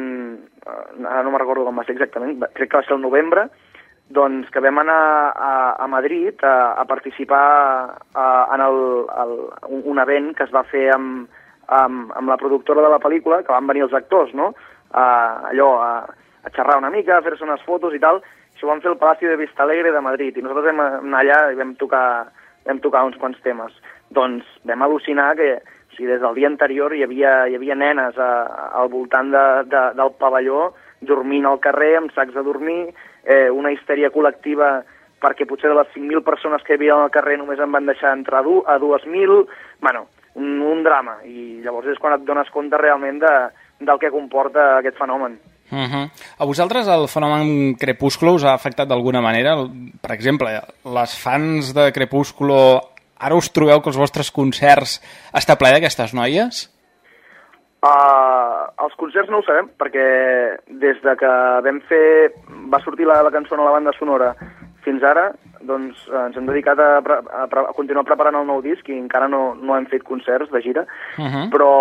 ara no me'n recordo com va ser exactament, crec que va ser el novembre, doncs que vam anar a, a Madrid a, a participar a, en el, el, un event que es va fer amb, amb, amb la productora de la pel·lícula, que van venir els actors, no? A, allò, a, a xerrar una mica, a fer-se unes fotos i tal. Això ho vam fer al Palacio de Vistalegre de Madrid i nosaltres vam anar allà i vam tocar vam tocar uns quants temes. Doncs vam al·lucinar que o sigui, des del dia anterior hi havia, hi havia nenes a, al voltant de, de, del pavelló dormint al carrer amb sacs de dormir, eh, una histèria col·lectiva perquè potser de les 5.000 persones que hi havia al carrer només en van deixar entrar a 2.000, bueno, un, un drama. I llavors és quan et dones compte realment de, del que comporta aquest fenomen. Uh -huh. A vosaltres el fenomen Crepúsculo us ha afectat d'alguna manera? Per exemple, les fans de Crepúsculo ara us trobeu que els vostres concerts està ple d'aquestes noies? Uh, els concerts no ho sabem, perquè des de que vam fer... va sortir la, la cançó a la banda sonora fins ara, doncs eh, ens hem dedicat a, pre a, pre a continuar preparant el nou disc i encara no, no hem fet concerts de gira, Uh -huh. però,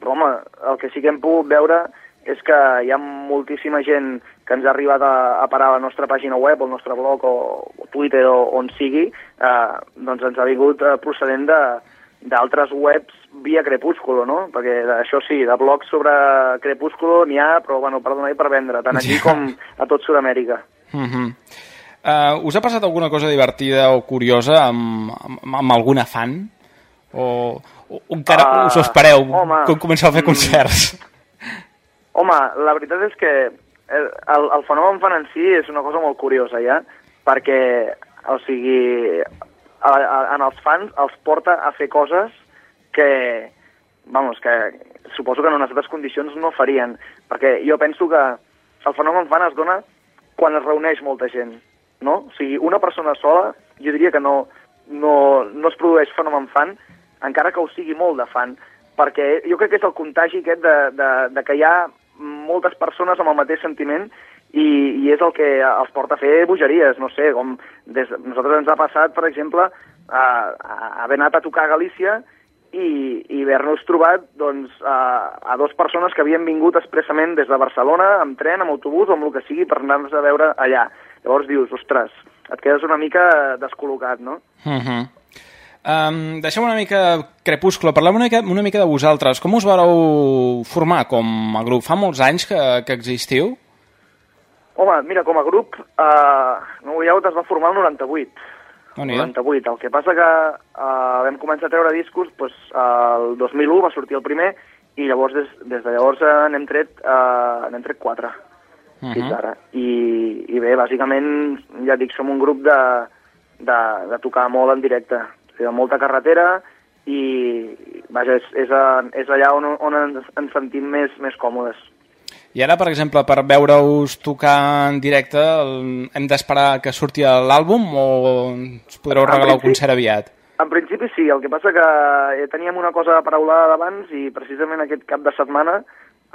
però home, el que sí que hem pogut veure és que hi ha moltíssima gent que ens ha arribat a, a parar a la nostra pàgina web, o al nostre blog, o, o Twitter, o on sigui, eh, doncs ens ha vingut eh, procedent de d'altres webs via Crepúsculo, no? Perquè això sí, de blogs sobre Crepúsculo n'hi ha, però bueno, per donar i per vendre, tant aquí Ja. com a tot Sud-amèrica. Uh -huh. uh, us ha passat alguna cosa divertida o curiosa amb, amb, amb alguna fan? O, o encara Ah, us espereu home, quan comenceu a fer mm. Home, la veritat és que el, el fenomen fan en si és una cosa molt curiosa, ja, perquè, o sigui, a, a, en els fans els porta a fer coses que, vamos, que suposo que en unes altres condicions no farien, perquè jo penso que el fenomen fan es dona quan es reuneix molta gent, no? O sigui, una persona sola, jo diria que no, no, no es produeix fenomen fan, encara que ho sigui molt de fan, perquè jo crec que és el contagi aquest de, de, de que hi ha moltes persones amb el mateix sentiment i, i és el que els porta a fer bogeries, no sé, com des, nosaltres ens ha passat, per exemple, a, a haver anat a tocar a Galícia i, i haver-nos trobat doncs, a, a dues persones que havien vingut expressament des de Barcelona, amb tren, amb autobús o amb el que sigui, per anar-nos a veure allà. Llavors dius, ostres, et quedes una mica descol·locat, no? Uh -huh. Um, deixem una mica Crepúsculo, parlem una mica, una mica de vosaltres. Com us vareu formar com a grup? Fa molts anys que, que existiu? Home, mira, com a grup, eh, No Out es va formar el 98. déu nhi 98. El que passa que eh, vam començar a treure discos, doncs, el 2001 va sortir el primer, i llavors des, des de llavors eh, n'hem tret, n'hem tret quatre, Uh fins -huh. ara. I, I bé, bàsicament, ja dic, som un grup de, de, de tocar molt en directe, sigui, molta carretera, i vaja, és, és, a, és allà on, on ens, ens sentim més, més còmodes. I ara, per exemple, per veure-us tocar en directe, el, hem d'esperar que surti l'àlbum o ens podreu regalar un principi- concert aviat? En principi sí, el que passa que eh, teníem una cosa paraulada d'abans i precisament aquest cap de setmana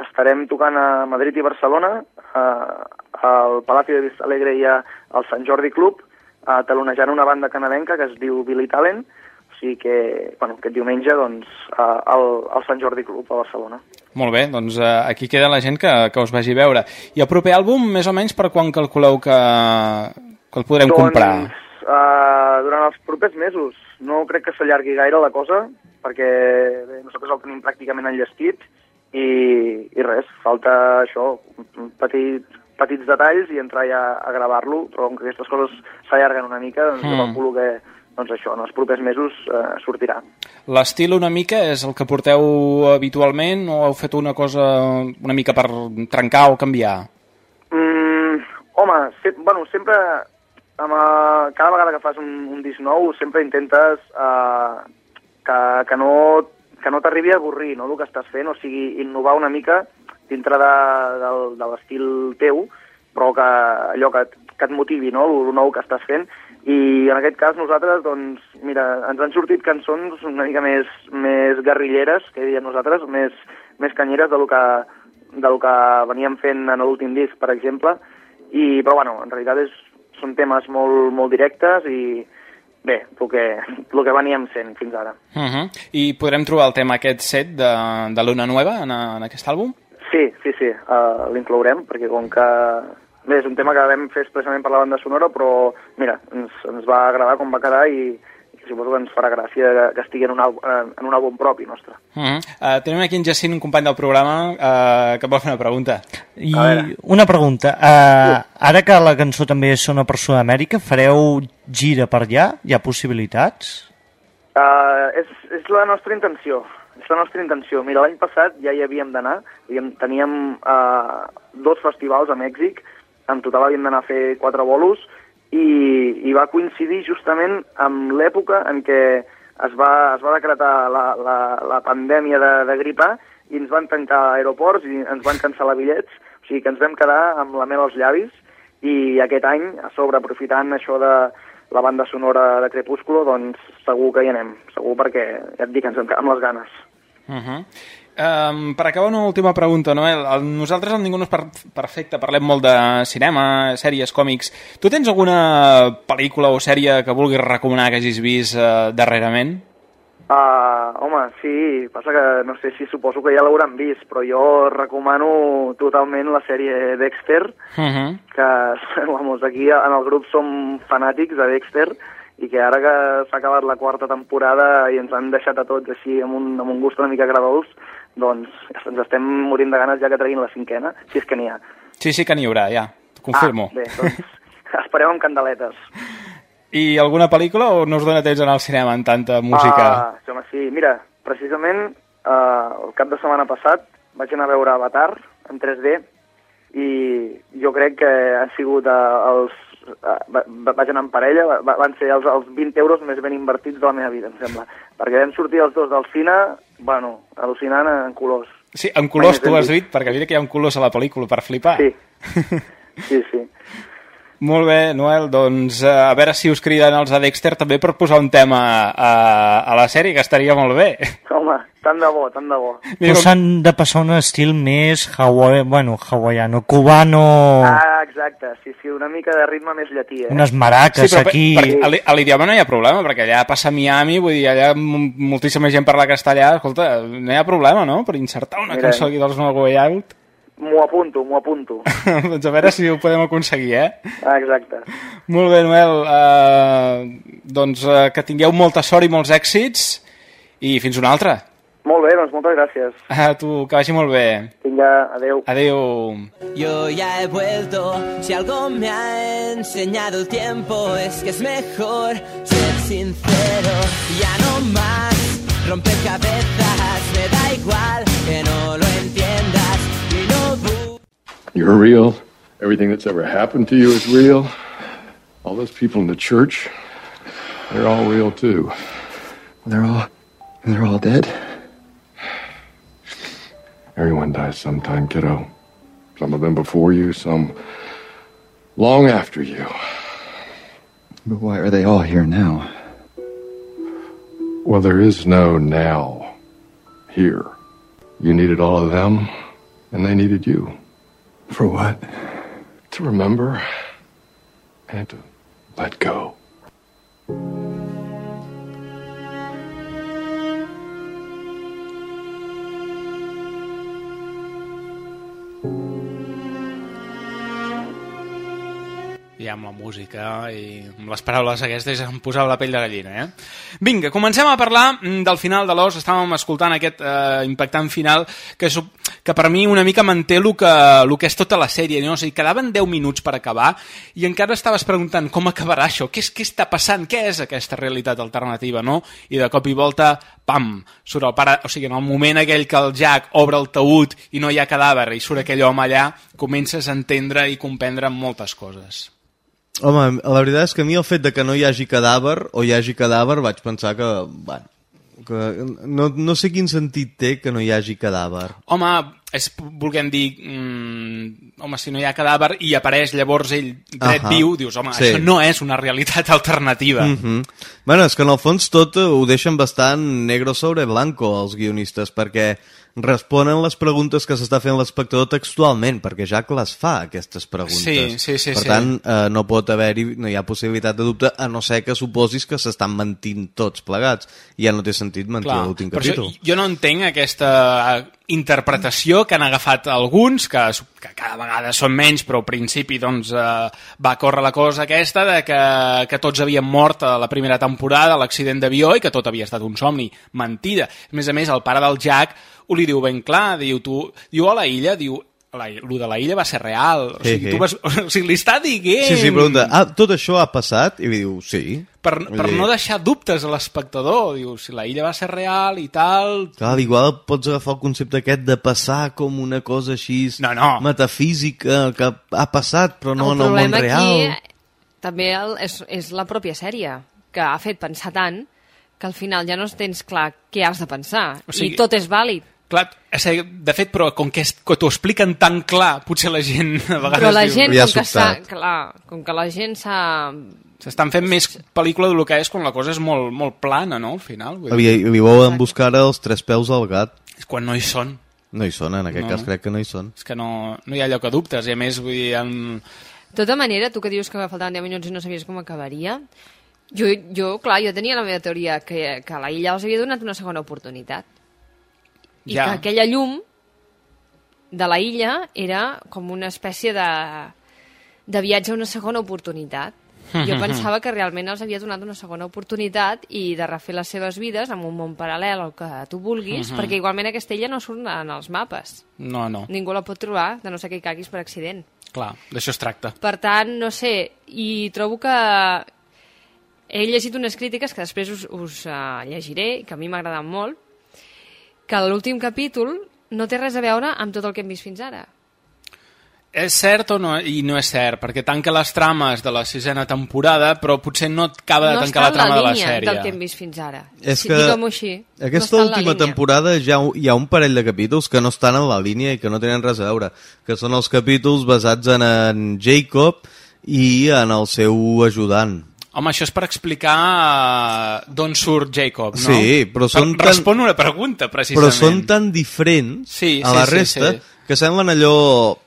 estarem tocant a Madrid i Barcelona, eh, al Palacio de Vista Alegre i al Sant Jordi Club, eh, talonejant una banda canadenca que es diu Billy Talent, o sigui que, bueno, aquest diumenge, doncs, eh, al, al Sant Jordi Club a Barcelona. Molt bé, doncs eh, aquí queda la gent que, que us vagi a veure. I el proper àlbum, més o menys, per quan calculeu que, que el podrem doncs, comprar? eh, durant els propers mesos. No crec que s'allargui gaire la cosa, perquè bé, nosaltres el tenim pràcticament enllestit i, i res, falta això, petit, petits detalls i entrar ja a gravar-lo, però com que aquestes coses s'allarguen una mica, doncs Mm. jo calculo que doncs això, en els propers mesos eh, sortirà. L'estil una mica és el que porteu habitualment o heu fet una cosa una mica per trencar o canviar? Mm, home, se, bueno, sempre, amb, uh, cada vegada que fas un, un disc nou, sempre intentes uh, que, que no, que no t'arribi a avorrir no, el que estàs fent, o sigui, innovar una mica dintre de, del, de l'estil teu, però que allò que, que et motivi, no?, el nou que estàs fent. I en aquest cas nosaltres, doncs, mira, ens han sortit cançons una mica més, més guerrilleres, que diem nosaltres, més, més canyeres de lo que, de lo que veníem fent en l'últim disc, per exemple, i, però bueno, en realitat és, són temes molt, molt directes i bé, el que, el que veníem sent fins ara. Uh -huh. I podrem trobar el tema aquest set de, de Luna Nueva en, en aquest àlbum? Sí, sí, sí, uh, l'inclourem, perquè com que... Bé, és un tema que vam fer expressament per la banda sonora, però mira, ens, ens va agradar com va quedar i, i suposo que ens farà gràcia que, estigui en un, àlbum, en un àlbum propi nostre. Uh -huh. uh, tenim aquí en Jacint, un company del programa, uh, que vol fer una pregunta. I una pregunta. Uh, ara que la cançó també és Sona per Sud-amèrica, fareu gira per allà? Hi ha possibilitats? Uh, és, és la nostra intenció, és la nostra intenció. Mira, l'any passat ja hi havíem d'anar, teníem uh, dos festivals a Mèxic, en total havíem d'anar a fer quatre bolos, i, i va coincidir justament amb l'època en què es va, es va decretar la, la, la pandèmia de, de grip A i ens van tancar aeroports i ens van cancel·lar bitllets, o sigui que ens vam quedar amb la mel als llavis i aquest any, a sobre, aprofitant això de la banda sonora de Crepúsculo, doncs segur que hi anem, segur perquè, ja et dic, ens quedat amb les ganes. Uh -huh. Um, per acabar una última pregunta, Noel. El- Nosaltres al Ningú no és per perfecte, parlem molt de cinema, sèries, còmics. Tu tens alguna pel·lícula o sèrie que vulguis recomanar que hagis vist uh, darrerament? Uh, home, sí, passa que no sé si suposo que ja l'hauran vist, però jo recomano totalment la sèrie Dexter, Uh -huh. que, vamos, aquí en el grup som fanàtics de Dexter, i que ara que s'ha acabat la quarta temporada i ens han deixat a tots així amb un, amb un gust una mica agradolç, doncs ens estem morint de ganes ja que treguin la cinquena, si és que n'hi ha. Sí, sí que n'hi haurà, ja. Confirmo. Ah, bé, doncs esperem amb candeletes. I alguna pel·lícula o no us dona temps anar al cinema en tanta música? Ah, home, sí. Mira, precisament eh, el cap de setmana passat vaig anar a veure Avatar en 3D i jo crec que han sigut eh, els... Eh, va- va- vaig anar en parella, va, van ser els, els 20 euros més ben invertits de la meva vida, em sembla. Perquè vam sortir els dos del cine, bueno, al·lucinant en colors. Sí, en colors tu has dit, perquè mira que hi ha un colors a la pel·lícula per flipar. Sí. Sí, sí. Molt bé, Noel, doncs eh, a veure si us criden els de Dexter també per posar un tema a, a la sèrie, que estaria molt bé. Home, tant de bo, tant de bo. Però s'han de passar un estil més hawaii, bueno, hawaiano, cubano, Ah, exacte, sí, sí, una mica de ritme més llatí, eh? unes maraques però per- aquí... perquè a l'i- a l'idioma no hi ha problema, perquè allà passa Miami, vull dir, allà moltíssima gent parla castellà, escolta, no hi ha problema, no?, per insertar una Mira. cançó aquí dels No Way Out. M'ho apunto, m'ho apunto. doncs a veure si ho podem aconseguir, eh? Exacte. Molt bé, Noel, eh, doncs eh, que tingueu molta sort i molts èxits, i fins una altra. Molt bé, doncs moltes gràcies. A tu, que vagi molt bé. Vinga, adeu. Adeu. Yo ya he vuelto, si algo me ha enseñado el tiempo es que es mejor ser sincero, ya no más rompecabezas, me da igual que no lo You're real. Everything that's ever happened to you is real. All those people in the church, they're all real too. They're all. They're all dead? Everyone dies sometime, kiddo. Some of them before you, some long after you. But why are they all here now? Well, there is no now here. You needed all of them, and they needed you. For what? To remember and to let go. Amb la música i amb les paraules aquestes em posava la pell de gallina, eh? Vinga, comencem a parlar mm, del final de l'os. Estàvem escoltant aquest eh, impactant final que, que per mi una mica manté el que, el que és tota la sèrie, no? O sigui, quedaven 10 minuts per acabar i encara estaves preguntant com acabarà això, què, és, què està passant, què és aquesta realitat alternativa, no? I de cop i volta, pam, surt el pare... O sigui, en el moment aquell que el Jack obre el taüt i no hi ha cadàver i surt aquell home allà, comences a entendre i comprendre moltes coses. Home, la veritat és que a mi el fet de que no hi hagi cadàver o hi hagi cadàver vaig pensar que, bueno, que no, no sé quin sentit té que no hi hagi cadàver. Home, és, volguem dir, mm, home, si no hi ha cadàver i apareix llavors ell dret Ahà. viu, dius, home, Sí. això no és una realitat alternativa. Mm -hmm. Bueno, és que en el fons tot ho deixen bastant negro sobre blanco els guionistes, perquè responen les preguntes que s'està fent l'espectador textualment, perquè Jack les fa, aquestes preguntes. Sí, sí, sí, per sí. tant, eh, no pot haver-hi, no hi ha possibilitat de dubte, a no ser que suposis que s'estan mentint tots plegats. Ja no té sentit mentir l'últim per això capítol. jo no entenc aquesta interpretació que han agafat alguns, que, que cada vegada són menys, però al principi doncs, eh, va córrer la cosa aquesta de que, que tots havien mort a la primera temporada a l'accident d'avió i que tot havia estat un somni. Mentida. A més a més, el pare del Jack ho li diu ben clar, diu, tu, diu a la illa, diu, la, lo de la illa va ser real. O sigui, Sí, sí. tu vas, o sigui li està dient... Sí, sí, pregunta, ah, tot això ha passat? I diu, sí. Per, Vull per dir, no deixar dubtes a l'espectador. Diu, si la illa va ser real i tal... Clar, igual pots agafar el concepte aquest de passar com una cosa així no, no. metafísica que ha passat, però no el en el món problema real. aquí també el, és, és la pròpia sèrie, que ha fet pensar tant que al final ja no tens clar què has de pensar, O sigui- i tot és vàlid. Clar, de fet, però com que, que t'ho expliquen tan clar, potser la gent a vegades Però la diu... gent, com que, clar, com que la gent s'ha... S'estan fent més pel·lícula del que és quan la cosa és molt, molt plana, no?, al final. Vull Li, dir, li volen buscar ara els tres peus al gat. És quan no hi són. No hi són, en aquest No, cas crec que no hi són. És que no, no hi ha lloc a dubtes, i a més, vull dir, en... De tota manera, tu que dius que faltaven 10 minuts i no sabies com acabaria, jo, jo clar, jo tenia la meva teoria que, que la illa els havia donat una segona oportunitat. I Ja. que aquella llum de la illa era com una espècie de, de viatge a una segona oportunitat. Jo pensava que realment els havia donat una segona oportunitat i de refer les seves vides en un món paral·lel o que tu vulguis, Mhm. perquè igualment aquesta illa no surt en els mapes. No, no, Ningú la pot trobar, de no ser que hi caguis per accident. clar, d'això es tracta. Per tant, no sé, i trobo que he llegit unes crítiques que després us, us uh, llegiré, que a mi m'agraden molt, que l'últim capítol no té res a veure amb tot el que hem vist fins ara. És cert o no? I no és cert, perquè tanca les trames de la sisena temporada, però potser no acaba de no tancar la trama la de la línia sèrie. del que hem vist fins ara. És sí, que Digue'm-ho així. Aquesta no última temporada ja hi ha un parell de capítols que no estan en la línia i que no tenen res a veure, que són els capítols basats en, en Jacob i en el seu ajudant. Home, això és per explicar eh, d'on surt Jacob, no? Sí, però són tan- Respon una pregunta, Però precisament. són tan diferents Sí, a sí, la sí, resta sí. que semblen allò...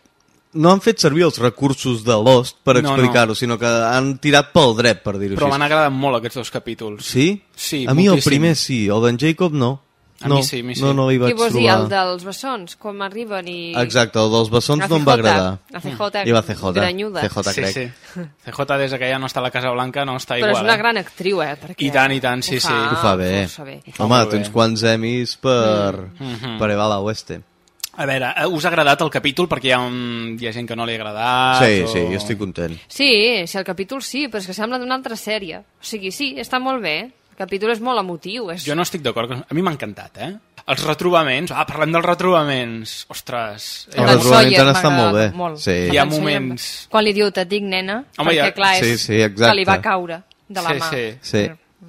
No han fet servir els recursos de Lost per No, explicar-ho, sinó que han tirat pel dret, per dir-ho Però així. m'han agradat molt aquests dos capítols. Sí? Sí, A mi el moltíssim. primer sí, el d'en Jacob no. A no, mi sí, a mi sí. No, no Qui vaig vols dir, trobar. el dels bessons, com arriben i... Exacte, el dels bessons no em va agradar. la CJ I la CJ, granyuda. CJ Sí, crec. sí. CJ, des que ja no està a la Casa Blanca, no està Però igual. és una eh? gran actriu, eh? Perquè I tant, i tant, sí, ho sí. fa Ho fa bé. bé. fa Home, bé. tens quants emis per, Mhm. per Eva la Oeste. A veure, eh, us ha agradat el capítol? Perquè hi ha, un... hi ha gent que no li ha agradat. Sí, o... sí, jo estic content. Sí, sí, el capítol sí, però és que sembla d'una altra sèrie. O sigui, sí, està molt bé. El capítol és molt emotiu. És... Jo no estic d'acord. A mi m'ha encantat, eh? Els retrobaments. Ah, parlem dels retrobaments. Ostres. Els retrobaments han estat molt bé. Molt. Sí. Hi ha El moments... Quan li diu, et dic nena, Home, perquè ja- clar, és Sí, sí, exacte. que li va caure de la Sí, mà. sí. Sí.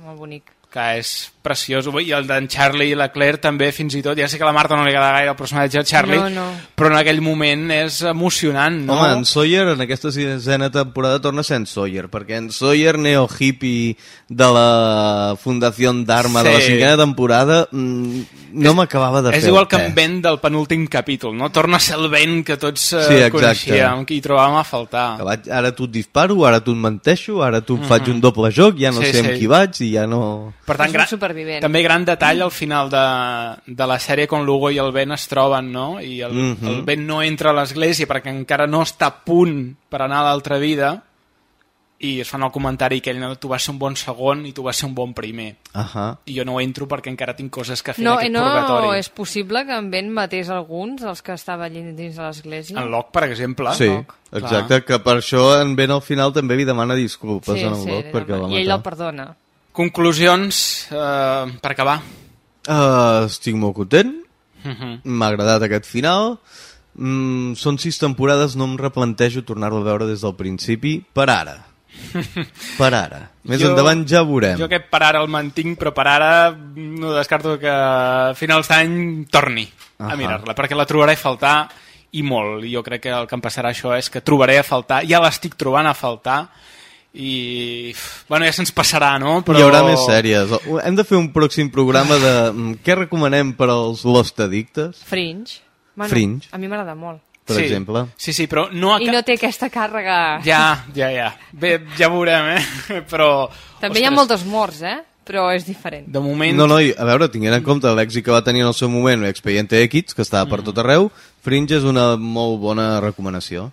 Molt bonic. que és preciós. I el d'en Charlie i la Claire també, fins i tot. Ja sé que a la Marta no li agrada gaire el personatge de Charlie, No, no. però en aquell moment és emocionant, no? Home, en Sawyer en aquesta sisena temporada torna a ser en Sawyer, perquè en Sawyer, neo-hippie de la Fundació Dharma de la Sí. cinquena temporada, mm, no m'acabava de fer És igual que en Ben del penúltim capítol, no? Torna a ser el Ben que tots eh, Sí, exacte. coneixíem, que hi trobàvem a faltar. Que vaig, ara tu et disparo, ara tu et menteixo, ara tu em Mhm. faig un doble joc, ja no Sí, sé amb sí. qui vaig i ja no... Per tant, És gran, supervivent. també gran detall al final de, de la sèrie quan l'Hugo i el Ben es troben, no? I el, Mhm. el Ben no entra a l'església perquè encara no està a punt per anar a l'altra vida i es fan el comentari que ell no, tu vas ser un bon segon i tu vas ser un bon primer. Ahà. I jo no entro perquè encara tinc coses que fer No, en aquest no purgatori. és possible que en Ben matés alguns dels que estaven allí dins de l'església? En Locke, per exemple. Sí, Locke, exacte, que per això en Ben al final també li demana disculpes Sí, en el sí, Locke li perquè va demana- I ell matar. el perdona. Conclusions, eh, per acabar. Uh, estic molt content, Mhm. m'ha agradat aquest final, mm, són sis temporades, no em replantejo tornar-lo a veure des del principi, per ara. Per ara. Més Jo- endavant ja veurem. Jo aquest per ara el mantinc, però per ara no descarto que a finals d'any torni a Ahà. mirar-la, perquè la trobaré a faltar i molt. Jo crec que el que em passarà això és que trobaré a faltar, ja l'estic trobant a faltar, i... Bueno, ja se'ns passarà, no? Però... Hi haurà més sèries. Hem de fer un pròxim programa de mm, què recomanem per als Lost Addictes. Fringe. Bueno, Fringe. A mi m'agrada molt. Per sí. exemple. Sí, sí, però no... I no té aquesta càrrega... Ja, ja, ja. Bé, ja veurem, eh? Però... També hi ha moltes morts, eh? Però és diferent. De moment... No, no, i, a veure, tinguent en compte l'èxit que va tenir en el seu moment Expediente X, que estava per tot arreu, Fringe és una molt bona recomanació.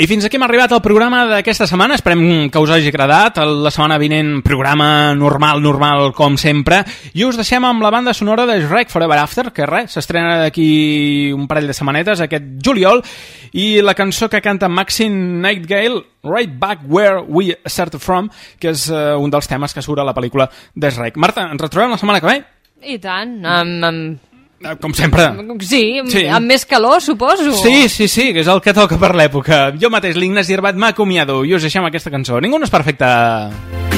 I fins aquí hem arribat al programa d'aquesta setmana. Esperem que us hagi agradat. La setmana vinent, programa normal, normal, com sempre. I us deixem amb la banda sonora de Shrek Forever After, que res, s'estrena d'aquí un parell de setmanetes, aquest juliol, i la cançó que canta Maxine Nightgale, Right Back Where We Started From, que és uh, un dels temes que surt a la pel·lícula de Shrek. Marta, ens retrobem la setmana que ve? I tant, amb Eh, Com sempre. Sí, Sí. amb més calor, suposo. Sí, sí, sí, que és el que toca per l'època. Jo mateix, l'Ignasi Herbat, m'acomiado i us deixem aquesta cançó. Ningú no és perfecte.